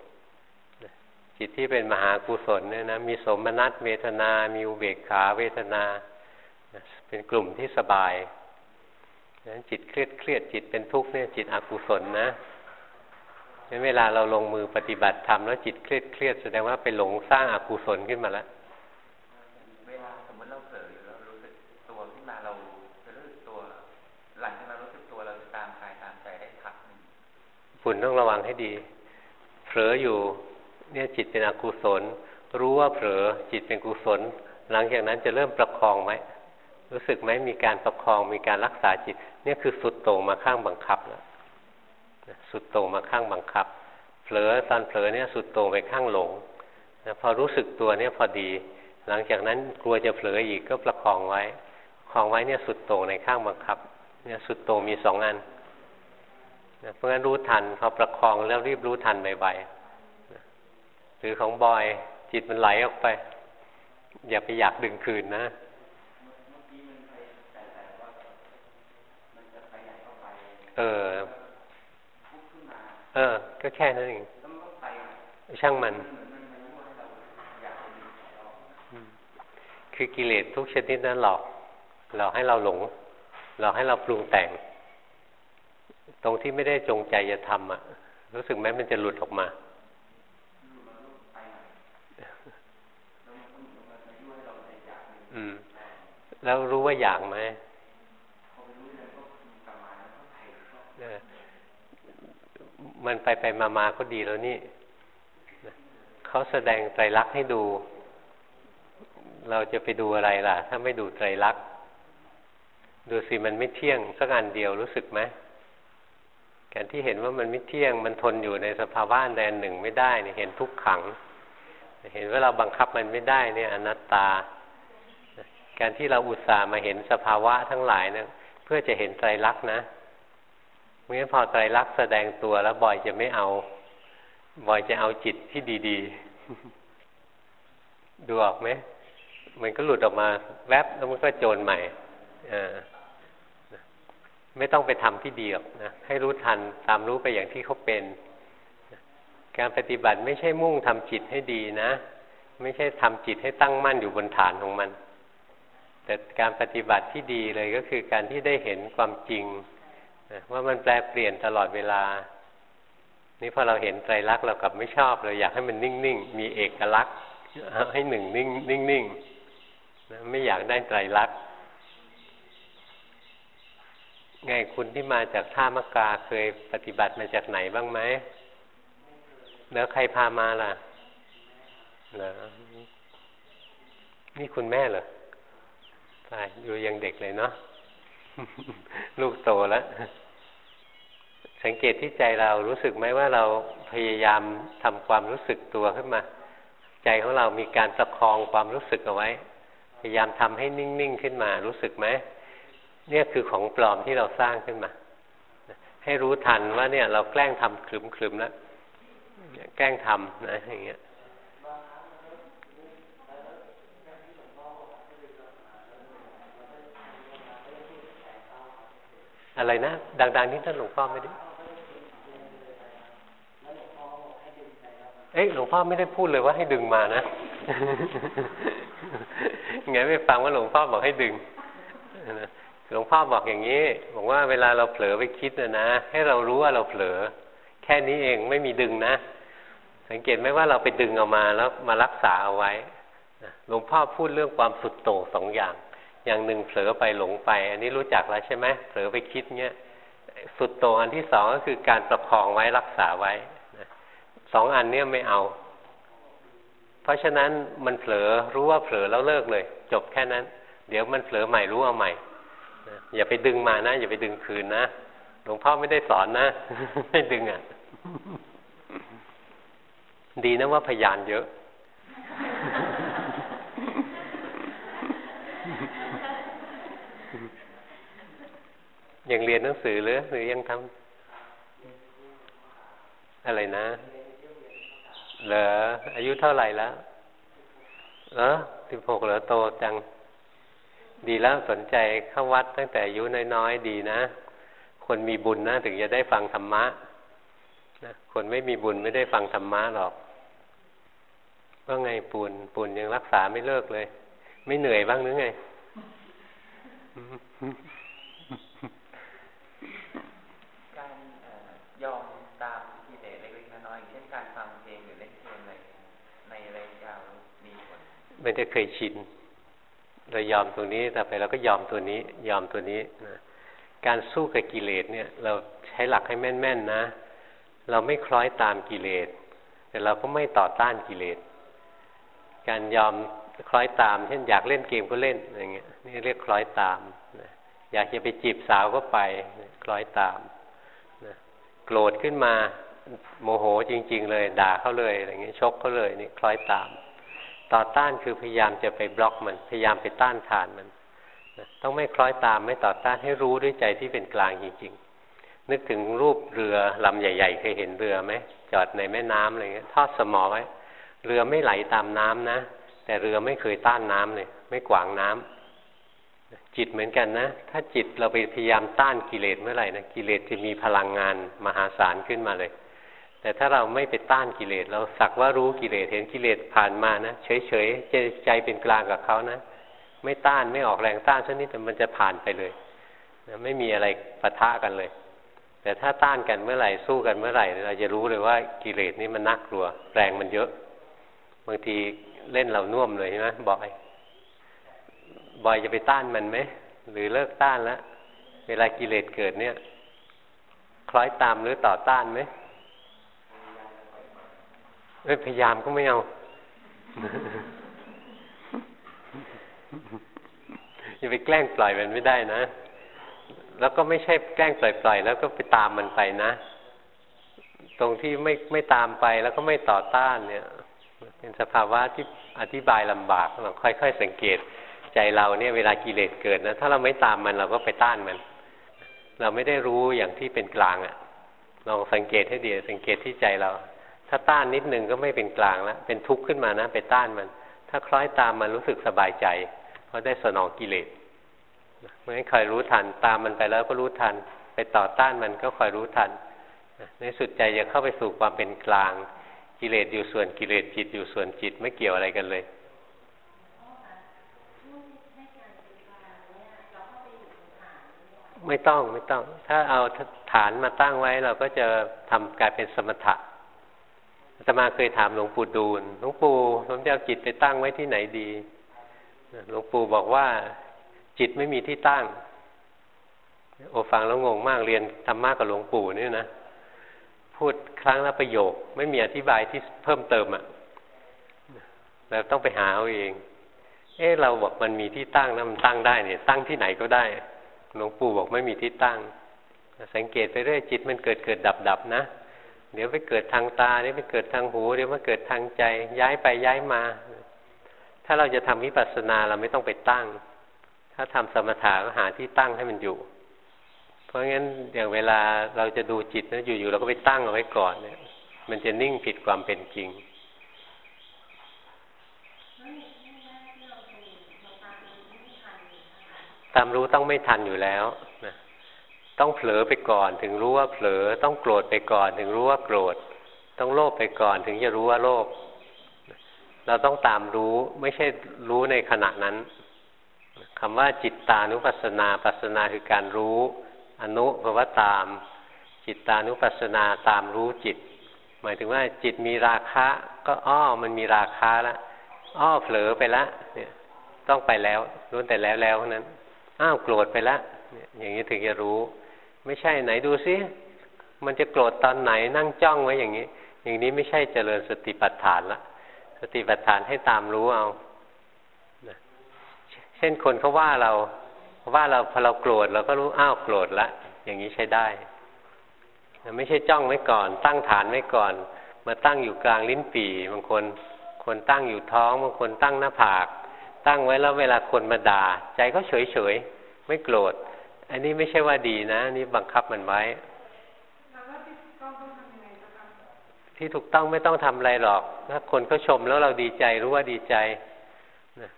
จิตที่เป็นมหากุศลเนี่ยนะมีสมนัตเวทนา มีอุเบกขาเวทนา เป็นกลุ่มที่สบายนั้นจิตเครียดเครียดจิตเป็นทุกข์เนี่ยจิตอกุศลนะงั้นเวลาเราลงมือปฏิบัติธรรมแล้วจิตเครียดเครียดแสดงว่าไปหลงสร้างอากุศลขึ้นมาแล้วคุณต้องระวังให้ดี เผลออยู่ เนี่ยจิตเป็นอกุศล รู้ว่าเผลอจิตเป็นกุศล หลังจากนั้นจะเริ่มประคองไหมรู้สึกไหมมีการประคองมีการรักษาจิต เนี่ยคือสุดโต่งมาข้างบังคับแล้วสุดโต่งมาข้างบังคับ เผลอตอนเผลอเนี่ยสุดโต่งไปข้างหลงนะพอรู้สึกตัวเนี่ยพอดี หลังจากนั้นกลัวจะเผลออีกก็ประคองไว้คองไว้เนี่ยสุดโต่งในข้างบังคับ เนี่ยสุดโต่งมีสองอันเพราะงั้นรู้ทันพอประคองแล้วรีบรู้ทันใบๆ หรือของบอย จิตมันไหลออกไป อย่าไปอยากดึงคืนนะเออ เออ ก็แค่นั้นเองช่างมัน คือกิเลสทุกชนิดนั้นหลอก หลอกให้เราหลง หลอกให้เราปรุงแต่ง ตรงที่ไม่ได้จงใจจะทำอะรู้สึกไหมมันจะหลุดออกมา อืม แล้วรู้ว่าอยากไหมมันไปไปมามาก็ดีแล้วนี่เขาแสดงไตรลักษณ์ให้ดู เราจะไปดูอะไรล่ะ ถ้าไม่ดูไตรลักษณ์ดูสิมันไม่เที่ยงสักอันเดียวรู้สึกไหมการที่เห็นว่ามันไม่เที่ยงมันทนอยู่ในสภาวะแดนหนึ่งไม่ได้เนี่ยเห็นทุกขัง เห็นว่าเราบังคับมันไม่ได้เนี่ยอนัตตา การที่เราอุตส่าห์มาเห็นสภาวะทั้งหลายเนี่ยเพื่อจะเห็นไตรลักษณ์นะเมื่อพอไตรลักษณ์แสดงตัวแล้วบ่อยจะไม่เอา บ่อยจะเอาจิตที่ดีๆ ดูออกไหมมันก็หลุดออกมาแวบแล้วมันก็โจรใหม่อไม่ต้องไปทำที่ดีหรอกนะให้รู้ทันตามรู้ไปอย่างที่เขาเป็น การปฏิบัติไม่ใช่มุ่งทำจิตให้ดีนะ ไม่ใช่ทำจิตให้ตั้งมั่นอยู่บนฐานของมัน แต่การปฏิบัติที่ดีเลยก็คือการที่ได้เห็นความจริงว่ามันแปลเปลี่ยนตลอดเวลา นี่พอเราเห็นไตรลักษณ์เรากลับไม่ชอบเราอยากให้มันนิ่งๆ มีเอกลักษณ์ให้หนึ่งนิ่งนิ่งๆไม่อยากได้ไตรลักษณ์ไงคุณที่มาจากท่ามกาเคยปฏิบัติมาจากไหนบ้างไหมแล้วใครพามาล่ะเหรอนี่คุณแม่เหรอ ใช่อยู่ยังเด็กเลยเนาะลูกโตแล้วสังเกตที่ใจเรารู้สึกไหมว่าเราพยายามทำความรู้สึกตัวขึ้นมา ใจของเรามีการประคองความรู้สึกเอาไว้ พยายามทำให้นิ่งๆขึ้นมา รู้สึกไหมเนี่ยคือของปลอมที่เราสร้างขึ้นมา ให้รู้ทันว่าเนี่ย เราแกล้งทำคลึมคลึมแล้วแกล้งทำนะอย่างเงี้ย อะไรนะ ดัง ๆ นี้ท่านหลวงพ่อไม่ได้เอ้ยหลวงพ่อไม่ได้พูดเลยว่าให้ดึงมานะไงไม่ฟังว่าหลวงพ่อบอกให้ดึงหลวงพ่อบอกอย่างนี้ บอกว่าเวลาเราเผลอไปคิดนะนะให้เรารู้ว่าเราเผลอ แค่นี้เองไม่มีดึงนะ สังเกตไหมว่าเราไปดึงออกมาแล้วมารักษาเอาไว้หลวงพ่อพูดเรื่องความสุดโต่งสองอย่าง อย่างหนึ่งเผลอไปหลงไป อันนี้รู้จักแล้วใช่ไหมเผลอไปคิดเงี้ยสุดโต่งอันที่สองก็คือการประคองไว้รักษาไว้สองอันเนี้ยไม่เอา เพราะฉะนั้นมันเผลอรู้ว่าเผลอแล้วเลิกเลย จบแค่นั้น เดี๋ยวมันเผลอใหม่รู้เอาใหม่อย่าไปดึงมานะอย่าไปดึงคืนนะหลวงพ่อไม่ได้สอนนะไม่ดึงอะ ดีนะว่าพยานเยอะ ยังเรียนหนังสือหรือหรือยังทำอะไรนะ เหรออายุเท่าไหร่แล้วเหรอสิบหกเหรอโตจัง ดีแล้วสนใจเข้าวัดตั้งแต่อายุน้อยๆดีนะ คนมีบุญนะถึงจะได้ฟังธรรมะนะคนไม่มีบุญไม่ได้ฟังธรรมะหรอกว่าไงปูนปูนยังรักษาไม่เลิกเลย ไม่เหนื่อยบ้างหรือไงการ ยอมตามกิเลสเล็กๆน้อยๆเช่นการฟังเพลงหรือเล่นเกมอะไรในระยะยาวมีผลมันจะเคยชินเรายอมตรงนี้แต่ไปเราก็ยอมตัวนี้ ยอมตัวนี้นะการสู้กับกิเลสเนี่ย เราใช้หลักให้แม่นๆนะ เราไม่คล้อยตามกิเลส แต่เราก็ไม่ต่อต้านกิเลส การยอมคล้อยตามเช่นอยากเล่นเกมก็เล่นอย่างเงี้ยนี่เรียกคล้อยตามอยากจะไปจีบสาวก็ไปคล้อยตาม โกรธขึ้นมาโมโหจริง ๆ เลย ด่าเขาเลยอะไรเงี้ยชกเขาเลยนี่คล้อยตาม ต่อต้านคือพยายามจะไปบล็อกมัน พยายามไปต้านทานมันต้องไม่คล้อยตามไม่ต่อต้านให้รู้ด้วยใจที่เป็นกลางจริง ๆ นึกถึงรูปเรือลำใหญ่ ๆ เคยเห็นเรือไหมจอดในแม่น้ำอะไรเงี้ยทอดสมอไว้เรือไม่ไหลตามน้ำนะ แต่เรือไม่เคยต้านน้ำเลย ไม่กวางน้ำ จิตเหมือนกันนะ ถ้าจิตเราไปพยายามต้านกิเลสเมื่อไหร่นะกิเลสจะมีพลังงานมหาศาลขึ้นมาเลย แต่ถ้าเราไม่ไปต้านกิเลสเราสักว่ารู้กิเลสเห็นกิเลสผ่านมานะเฉยๆใจเป็นกลางกับเขานะ ไม่ต้านไม่ออกแรงต้านสักนิดแต่มันจะผ่านไปเลยนะไม่มีอะไรปะทะกันเลย แต่ถ้าต้านกันเมื่อไหร่สู้กันเมื่อไหร่เราจะรู้เลยว่ากิเลสนี่มันน่ากลัว แรงมันเยอะ บางทีเล่นเราน่วมเลยใช่ไหมบอย บอยจะไปต้านมันไหมหรือเลิกต้านแล้วเวลากิเลสเกิดเนี่ย คล้อยตามหรือต่อต้านไหมไม่พยายามก็ไม่เอา อย่าไปแกล้งปล่อยมันไม่ได้นะ แล้วก็ไม่ใช่แกล้งปล่อยๆแล้วก็ไปตามมันไปนะ ตรงที่ไม่ไม่ตามไปแล้วก็ไม่ต่อต้านเนี่ย เป็นสภาวะที่อธิบายลำบากเราค่อยๆสังเกต ใจเราเนี่ยเวลากิเลสเกิดนะถ้าเราไม่ตามมันเราก็ไปต้านมัน เราไม่ได้รู้อย่างที่เป็นกลางอะ่ะลองสังเกตให้ดีสังเกตที่ใจเรา ถ้าต้านนิดนึงก็ไม่เป็นกลางแล้วเป็นทุกข์ขึ้นมานะไปต้านมัน ถ้าคล้อยตามมันรู้สึกสบายใจ เพราะได้สนองกิเลสเมื่อคอยรู้ทันตามมันไปแล้วก็รู้ทัน ไปต่อต้านมันก็คอยรู้ทันในสุดใจจะเข้าไปสู่ความเป็นกลาง กิเลสอยู่ส่วนกิเลสจิตอยู่ส่วนจิตไม่เกี่ยวอะไรกันเลย ไม่ต้องไม่ต้อง ถ้าเอาฐานมาตั้งไว้ เราก็จะทำกลายเป็นสมถะอาตมาเคยถามหลวงปู่ดูลหลวงปู่ผมจะเอาจิตไปตั้งไว้ที่ไหนดีหลวงปู่บอกว่าจิตไม่มีที่ตั้ง โอฟังแล้วงงมากเรียนธรรมะกับหลวงปู่นี่นะ พูดครั้งละประโยค ไม่มีอธิบายที่เพิ่มเติมอะ่ะเราต้องไปหาเอาเอง เอ๊ะเราบอกมันมีที่ตั้งนะมันตั้งได้เนี่ย ตั้งที่ไหนก็ได้ หลวงปู่บอกไม่มีที่ตั้ง สังเกตไปเรื่อยจิตมันเกิดเกิดดับดับนะ เดี๋ยวไปเกิดทางตาเดี๋ยวไปเกิดทางหู เดี๋ยวมาเกิดทางใจย้ายไปย้ายมา ถ้าเราจะทำวิปัสสนาเราไม่ต้องไปตั้ง ถ้าทำสมถะก็หาที่ตั้งให้มันอยู่ เพราะงั้นอย่างเวลาเราจะดูจิตนะอยู่ๆเราก็ไปตั้งเอาไว้ก่อนเนี่ย มันจะนิ่งผิดความเป็นจริง ตามรู้ต้องไม่ทันอยู่แล้วนะต้องเผลอไปก่อน ถึงรู้ว่าเผลอ ต้องโกรธไปก่อน ถึงรู้ว่าโกรธ ต้องโลภไปก่อน ถึงจะรู้ว่าโลภเราต้องตามรู้ไม่ใช่รู้ในขณะนั้นคำว่าจิตตานุปัสสนาปัสสนาคือการรู้ อนุเพราะว่าตาม จิตตานุปัสสนาตามรู้จิต หมายถึงว่าจิตมีราคะ ก็อ้อมันมีราคะแล้วอ้อเผลอไปแล้วเนี่ย ต้องไปแล้วรู้แต่แล้วแล้วนั้น อ้าวโกรธไปแล้วอย่างนี้ถึงจะรู้ ไม่ใช่ไหนดูซิมันจะโกรธตอนไหนนั่งจ้องไว้อย่างนี้ อย่างนี้ไม่ใช่เจริญสติปัฏฐานละสติปัฏฐานให้ตามรู้เอาเช่นคนเขาว่าเราว่าเราพอเราโกรธเราก็รู้อ้าวโกรธละอย่างนี้ใช้ได้ไม่ใช่จ้องไว้ก่อน ตั้งฐานไว้ก่อน มาตั้งอยู่กลางลิ้นปี่บางคน คนตั้งอยู่ท้องบางคนตั้งหน้าผาก ตั้งไว้แล้วเวลาคนมาด่า ใจก็เฉยเฉยไม่โกรธ อันนี้ไม่ใช่ว่าดีนะนี่บังคับมันไว้ ที่ถูกต้องไม่ต้องทำอะไรหรอก ถ้าคนเขาชมแล้วเราดีใจรู้ว่าดีใจ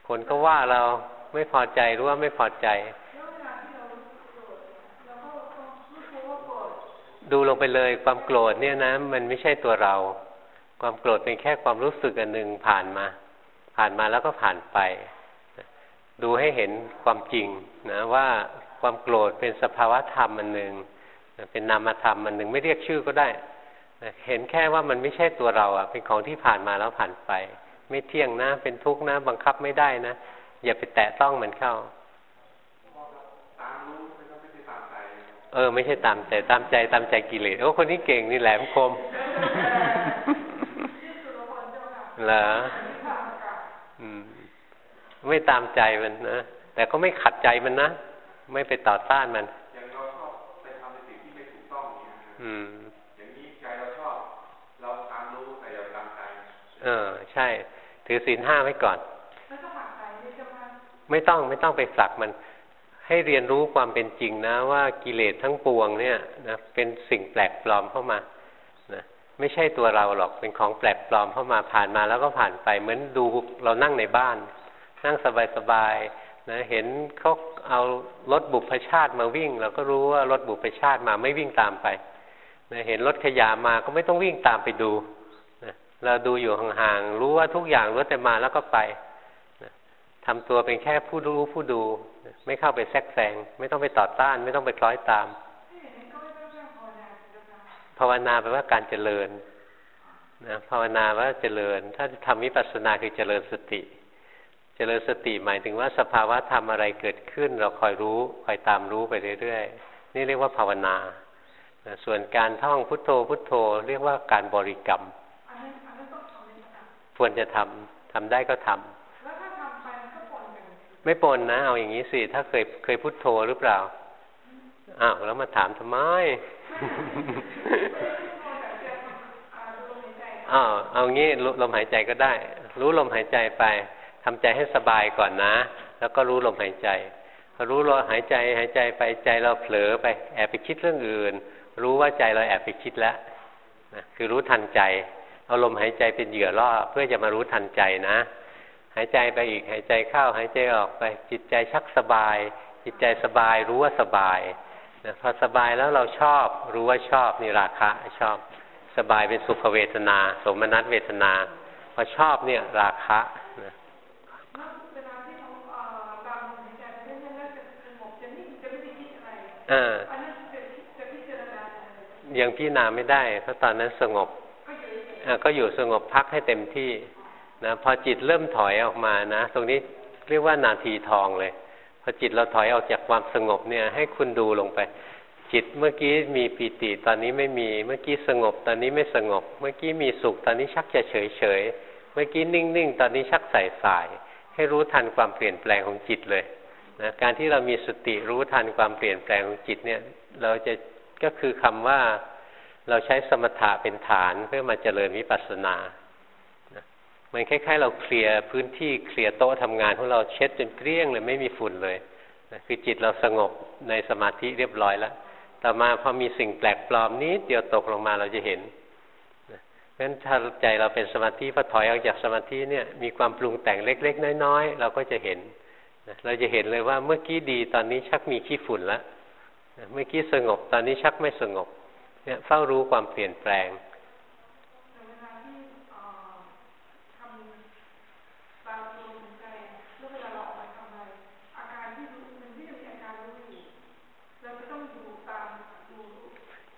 คนก็ว่าเราไม่พอใจรู้ว่าไม่พอใจ ดูลงไปเลยความโกรธเนี่ยนะ มันไม่ใช่ตัวเรา ความโกรธเป็นแค่ความรู้สึกอันหนึ่งผ่านมา ผ่านมาแล้วก็ผ่านไป ดูให้เห็นความจริงนะว่าความโกรธเป็นสภาวะธรรมอันหนึ่งเป็นนามธรรมอันหนึ่งไม่เรียกชื่อก็ได้เห็นแค่ว่ามันไม่ใช่ตัวเราอะ เป็นของที่ผ่านมาแล้วผ่านไป ไม่เที่ยงนะ เป็นทุกข์นะ บังคับไม่ได้นะ อย่าไปแตะต้องมันเข้า เออ ไม่ใช่ตามใจตามใจตามใจกิเลสโอ้คนนี้เก่งนี่แหลมคมเหรออืม ไม่ตามใจมันนะแต่ก็ไม่ขัดใจมันนะไม่ไปต่อต้านมันอย่างเราชอบไปทำในสิ่งที่ไม่ถูกต้องอย่างนี้อืมอย่างนี้ใจเราชอบเราตามรู้แต่อย่าตามใจเออ ใช่ ถือศีลห้าไว้ก่อนไม่ต้องไม่ต้องไปฝลักมัน ให้เรียนรู้ความเป็นจริงนะ ว่ากิเลสทั้งปวงเนี่ยนะเป็นสิ่งแปลกปลอมเข้ามานะไม่ใช่ตัวเราหรอกเป็นของแปลกปลอมเข้ามาผ่านมาแล้วก็ผ่านไปเหมือนดูเรานั่งในบ้าน นั่งสบายๆนะเห็นเขาเอารถบุพชาติมาวิ่ง เราก็รู้ว่ารถบุพชาติมาไม่วิ่งตามไปนะเห็นรถขยะมาก็ไม่ต้องวิ่งตามไปดูนะเราดูอยู่ห่างๆรู้ว่าทุกอย่างรถแต่มาแล้วก็ไปนะทำตัวเป็นแค่ผู้รู้ผู้ดูนะไม่เข้าไปแทรกแซงไม่ต้องไปต่อต้าน ไม่ต้องไปคล้อยตามภาวนาแปลว่าการเจริญนะภาวนาว่าเจริญ ถ้าทำวิปัสสนาคือเจริญสติ เจริญสติหมายถึงว่าสภาวะธรรมอะไรเกิดขึ้น เราคอยรู้คอยตามรู้ไปเรื่อยๆนี่เรียกว่าภาวนาส่วนการท่องพุทโธพุทโธ เรียกว่าการบริกรรมควรจะทำทำได้ก็ทำไม่ปนนะเอาอย่างนี้สิถ้าเคยเคยพุทโธหรือเปล่าอ้าวแล้วมาถามทำไมอ้าวเอางี้ลมหายใจก็ได้ รู้ลมหายใจไป ทำใจให้สบายก่อนนะ แล้วก็รู้ลมหายใจพอรู้ลมหายใจหายใจไปใจเราเผลอไปแอบไปคิดเรื่องอื่น รู้ว่าใจเราแอบไปคิดแล้วนะคือรู้ทันใจ เอาลมหายใจเป็นเหยื่อล่อเพื่อจะมารู้ทันใจนะ หายใจไปอีกหายใจเข้าหายใจออกไป จิตใจชักสบาย จิตใจสบายรู้ว่าสบายนะพอสบายแล้วเราชอบ รู้ว่าชอบนี่ราคะชอบ สบายเป็นสุขเวทนา สมนัตเวทนา พอชอบเนี่ยราคะนะ อ่ายังพี่นาไม่ได้ เพราะตอนนั้นสงบก็อยู่สงบพักให้เต็มที่นะพอจิตเริ่มถอยออกมานะ ตรงนี้เรียกว่านาทีทองเลย พอจิตเราถอยออกจากความสงบเนี่ย ให้คุณดูลงไป จิตเมื่อกี้มีปีติตอนนี้ไม่มีเมื่อกี้สงบ ตอนนี้ไม่สงบ เมื่อกี้มีสุข ตอนนี้ชักจะเฉยเฉยเมื่อกี้นิ่งๆ ตอนนี้ชักใส่สาย ให้รู้ทันความเปลี่ยนแปลงของจิตเลย นะการที่เรามีสติรู้ทันความเปลี่ยนแปลงของจิตเนี่ย เราจะก็คือคำว่าเราใช้สมถะเป็นฐานเพื่อมาเจริญวิปัสสนามันคล้ายๆ เราเคลียร์พื้นที่เคลียร์โต๊ะทำงานของเราเช็ดจนเกลี้ยงเลยไม่มีฝุ่นเลยคือจิตเราสงบในสมาธิเรียบร้อยแล้ว ต่อมาพอมีสิ่งแปลกปลอมนิดเดียวตกลงมาเราจะเห็นเพราะฉะนั้นถ้าใจเราเป็นสมาธิพอถอยออกจากสมาธิเนี่ยมีความปรุงแต่งเล็ก ๆ น้อยๆเราก็จะเห็น เราจะเห็นเลยว่าเมื่อกี้ดีตอนนี้ชักมีขี้ฝุ่นแล้วเมื่อกี้สงบตอนนี้ชักไม่สงบ เนี่ยเฝ้ารู้ความเปลี่ยนแปลง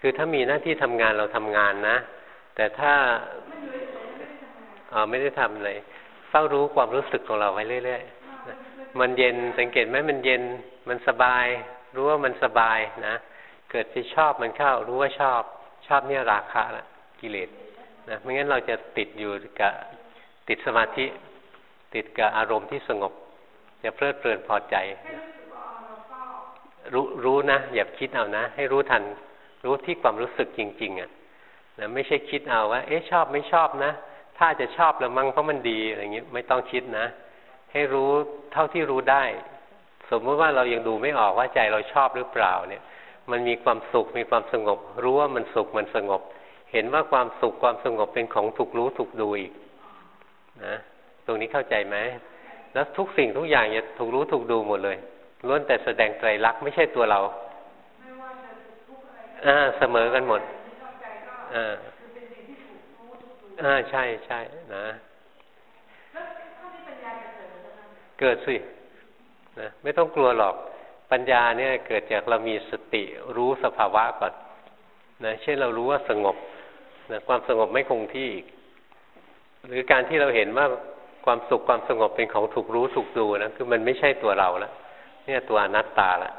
คือถ้ามีหน้าที่ทำงานเราทำงานนะ แต่ถ้าอ๋อไม่ได้ทำเลยเฝ้ารู้ความรู้สึกของเราไว้เรื่อย ๆ มันเย็นสังเกตไหมมันเย็นมันสบาย รู้ว่ามันสบายนะ เกิดไปชอบมันเข้า รู้ว่าชอบ ชอบเนี่ยราคะละกิเลสนะไม่งั้นเราจะติดอยู่กับติดสมาธิ ติดกับอารมณ์ที่สงบ จะเพลิดเพลินพอใจรู้รู้นะอย่าคิดเอานะ ให้รู้ทัน รู้ที่ความรู้สึกจริง ๆอะนะไม่ใช่คิดเอาว่า เอ๊ะชอบไม่ชอบนะ ถ้าจะชอบแล้วมั้งเพราะมันดีอะไรเงี้ยไม่ต้องคิดนะ ให้รู้เท่าที่รู้ได้ สมมติว่าเรายังดูไม่ออกว่าใจเราชอบหรือเปล่าเนี่ย มันมีความสุขมีความสงบ รู้ว่ามันสุขมันสงบ เห็นว่าความสุขความสงบเป็นของถูกรู้ถูกดูอีกนะตรงนี้เข้าใจไหมแล้วทุกสิ่งทุกอย่างจะถูกรู้ถูกดูหมดเลยล้วนแต่แสดงไตรลักษณ์ไม่ใช่ตัวเราอ่าเสมอกันหมดอ่าอ่าใช่ใช่นะ เกิดสินะไม่ต้องกลัวหรอกปัญญาเนี่ยเกิดจากเรามีสติรู้สภาวะก่อนนะเช่นเรารู้ว่าสงบนะความสงบไม่คงที่อีกหรือการที่เราเห็นว่าความสุขความสงบเป็นของถูกรู้ถูกดูนะคือมันไม่ใช่ตัวเราแล้วเนี่ยตัวอนัตตาละ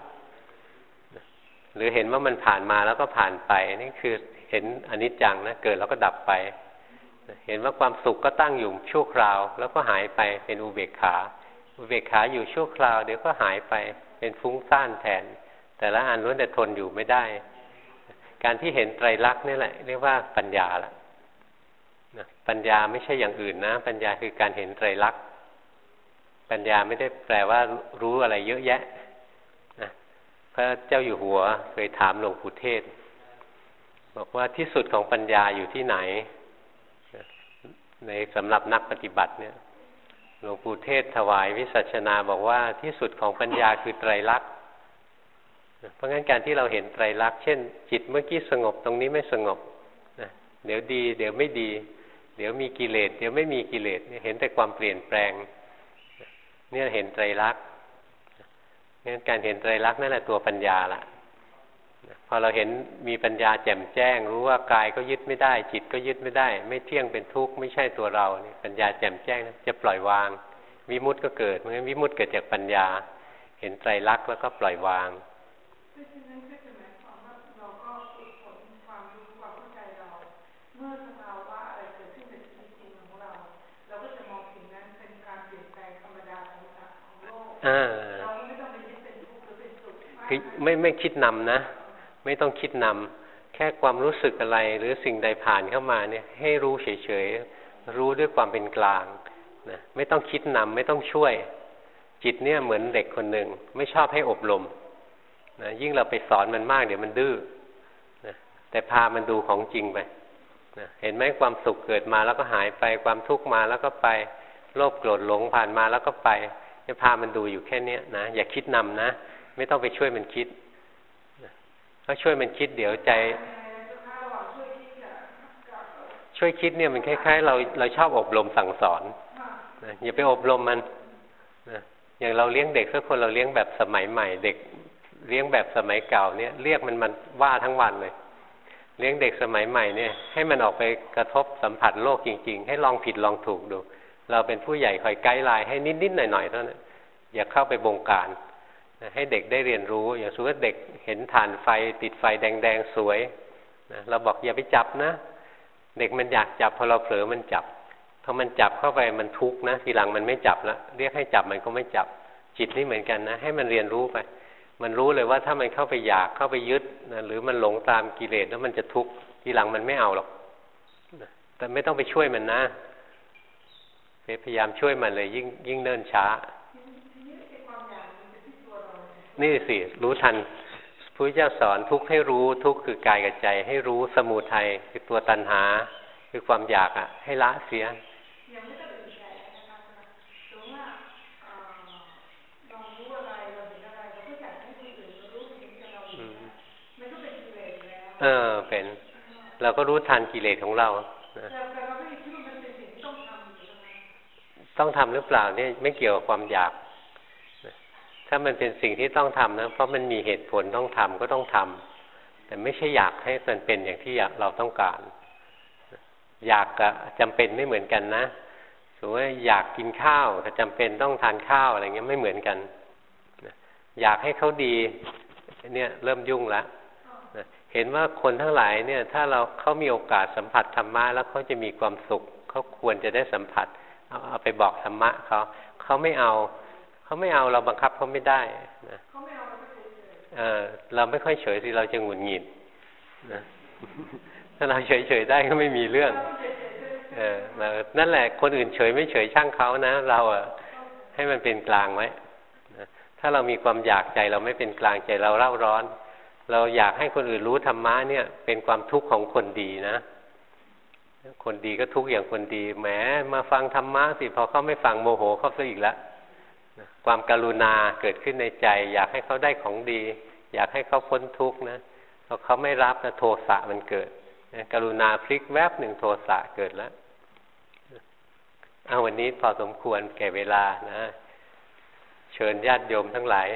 หรือเห็นว่ามันผ่านมาแล้วก็ผ่านไปนี่คือเห็นอนิจจังนะเกิดแล้วก็ดับไป เห็นว่าความสุขก็ตั้งอยู่ชั่วคราว แล้วก็หายไปเป็นอุเบกขา อุเบกขาอยู่ชั่วคราวเดี๋ยวก็หายไปเป็นฟุ้งซ่านแทน แต่ละอันล้วนแต่ทนอยู่ไม่ได้ การที่เห็นไตรลักษณ์นี่แหละเรียกว่าปัญญาละนะปัญญาไม่ใช่อย่างอื่นนะ ปัญญาคือการเห็นไตรลักษณ์ปัญญาไม่ได้แปลว่ารู้อะไรเยอะแยะนะพระเจ้าอยู่หัวเคยถามหลวงปู่เทศ บอกว่าที่สุดของปัญญาอยู่ที่ไหน ในสำหรับนักปฏิบัติเนี่ย หลวงปู่เทศถวายวิสัชนาบอกว่าที่สุดของปัญญาคือไตรลักษณ์เพราะงั้นการที่เราเห็นไตรลักษณ์เช่น จิตเมื่อกี้สงบตรงนี้ไม่สงบนะเดี๋ยวดี เดี๋ยวไม่ดี เดี๋ยวมีกิเลสเดี๋ยวไม่มีกิเลสเห็นแต่ความเปลี่ยนแปลง เนี่ยเห็นไตรลักษณ์งั้นการเห็นไตรลักษณ์นั่นแหละตัวปัญญาละ พอเราเห็นมีปัญญาแจ่มแจ้ง รู้ว่ากายก็ยึดไม่ได้ จิตก็ยึดไม่ได้ ไม่เที่ยงเป็นทุกข์ไม่ใช่ตัวเราเนี่ยปัญญาแจ่มแจ้งจะปล่อยวาง วิมุตต์ก็เกิดเพราะงั้นวิมุตต์เกิดจากปัญญา เห็นไตรลักษณ์แล้วก็ปล่อยวางอ่าคือไม่ไม่คิดนำนะ ไม่ต้องคิดนำแค่ความรู้สึกอะไร หรือสิ่งใดผ่านเข้ามาเนี่ย ให้รู้เฉยๆรู้ด้วยความเป็นกลางนะไม่ต้องคิดนำไม่ต้องช่วย จิตเนี่ยเหมือนเด็กคนหนึ่งไม่ชอบให้อบรมนะยิ่งเราไปสอนมันมากเดี๋ยวมันดื้อนะแต่พามันดูของจริงไปนะเห็นไหมความสุขเกิดมาแล้วก็หายไปความทุกข์มาแล้วก็ไปโลภโกรธหลงผ่านมาแล้วก็ไปให้พามันดูอยู่แค่เนี้ยนะอย่าคิดนำนะ ไม่ต้องไปช่วยมันคิด ถ้าช่วยมันคิดเดี๋ยวใจ ช่วยคิดเนี่ยมันคล้ายๆ เราเราชอบอบรมสั่งสอนนะอย่าไปอบรมมันนะอย่างเราเลี้ยงเด็กสักคนเราเลี้ยงแบบสมัยใหม่ เด็กเลี้ยงแบบสมัยเก่าเนี่ย เรียกมันมันว่าทั้งวันเลย เลี้ยงเด็กสมัยใหม่เนี่ย ให้มันออกไปกระทบสัมผัสโลกจริง ๆ ให้ลองผิดลองถูกดู เราเป็นผู้ใหญ่คอยไกด์ไลน์ให้นิดๆหน่อยๆเท่านั้นอย่าเข้าไปบงการ ให้เด็กได้เรียนรู้ อย่างสมมติเด็กเห็นฐานไฟติดไฟแดงๆสวยนะเราบอกอย่าไปจับนะ เด็กมันอยากจับพอเราเผลอมันจับพอมันจับเข้าไปมันทุกข์นะทีหลังมันไม่จับแล้วเรียกให้จับมันก็ไม่จับจิตนี่เหมือนกันนะ ให้มันเรียนรู้ไป มันรู้เลยว่าถ้ามันเข้าไปอยากเข้าไปยึดนะหรือมันหลงตามกิเลสแล้วมันจะทุกข์ทีหลังมันไม่เอาหรอกแต่ไม่ต้องไปช่วยมันนะพยายามช่วยมันเลยยิ่งยิ่งเนิ่นช้า นี่สิรู้ทันพระเจ้าสอนทุกข์ให้รู้ทุกข์คือกายกับใจ ให้รู้สมุทัยคือตัวตัณหา คือความอยากอะ ให้ละเสียเออเป็น เราก็รู้ทันกิเลสของเราต้องทำหรือเปล่าเนี่ยไม่เกี่ยวกับความอยาก ถ้ามันเป็นสิ่งที่ต้องทำนะ เพราะมันมีเหตุผลต้องทำก็ต้องทำแต่ไม่ใช่อยากให้มันเป็นอย่างที่เราต้องการ อยากกับจำเป็นไม่เหมือนกันนะสมมติว่าอยากกินข้าวแต่จำเป็นต้องทานข้าวอะไรเงี้ยไม่เหมือนกัน อยากให้เขาดีเนี่ยเริ่มยุ่งแล้วเห็นว่าคนทั้งหลายเนี่ย ถ้าเราเขามีโอกาสสัมผัสธรรมะแล้วเขาจะมีความสุขเขาควรจะได้สัมผัส เอาเอาไปบอกธรรมะเขาเขาไม่เอา เขาไม่เอาเราบังคับเขาไม่ได้นะเออเราไม่ค่อยเฉยสิเราจะหงุดหงิดนะถ้าเราเฉยๆได้ก็ไม่มีเรื่อง เออนั่นแหละ คนอื่นเฉยไม่เฉยช่างเขานะ เราอะ ให้มันเป็นกลางไว้ถ้าเรามีความอยากใจเราไม่เป็นกลางใจเราเร่าร้อน เราอยากให้คนอื่นรู้ธรรมะเนี่ย เป็นความทุกข์ของคนดีนะ คนดีก็ทุกข์อย่างคนดีแหมมาฟังธรรมะสิพอเขาไม่ฟังโมโหเขาซะอีกแล้ว ความกรุณาเกิดขึ้นในใจ อยากให้เขาได้ของดี อยากให้เขาพ้นทุกข์นะพอเขาไม่รับนะโทสะมันเกิดกรุณาพลิกแวบหนึ่งโทสะเกิดแล้วเอาวันนี้พอสมควรแก่เวลานะ เชิญญาติโยมทั้งหลาย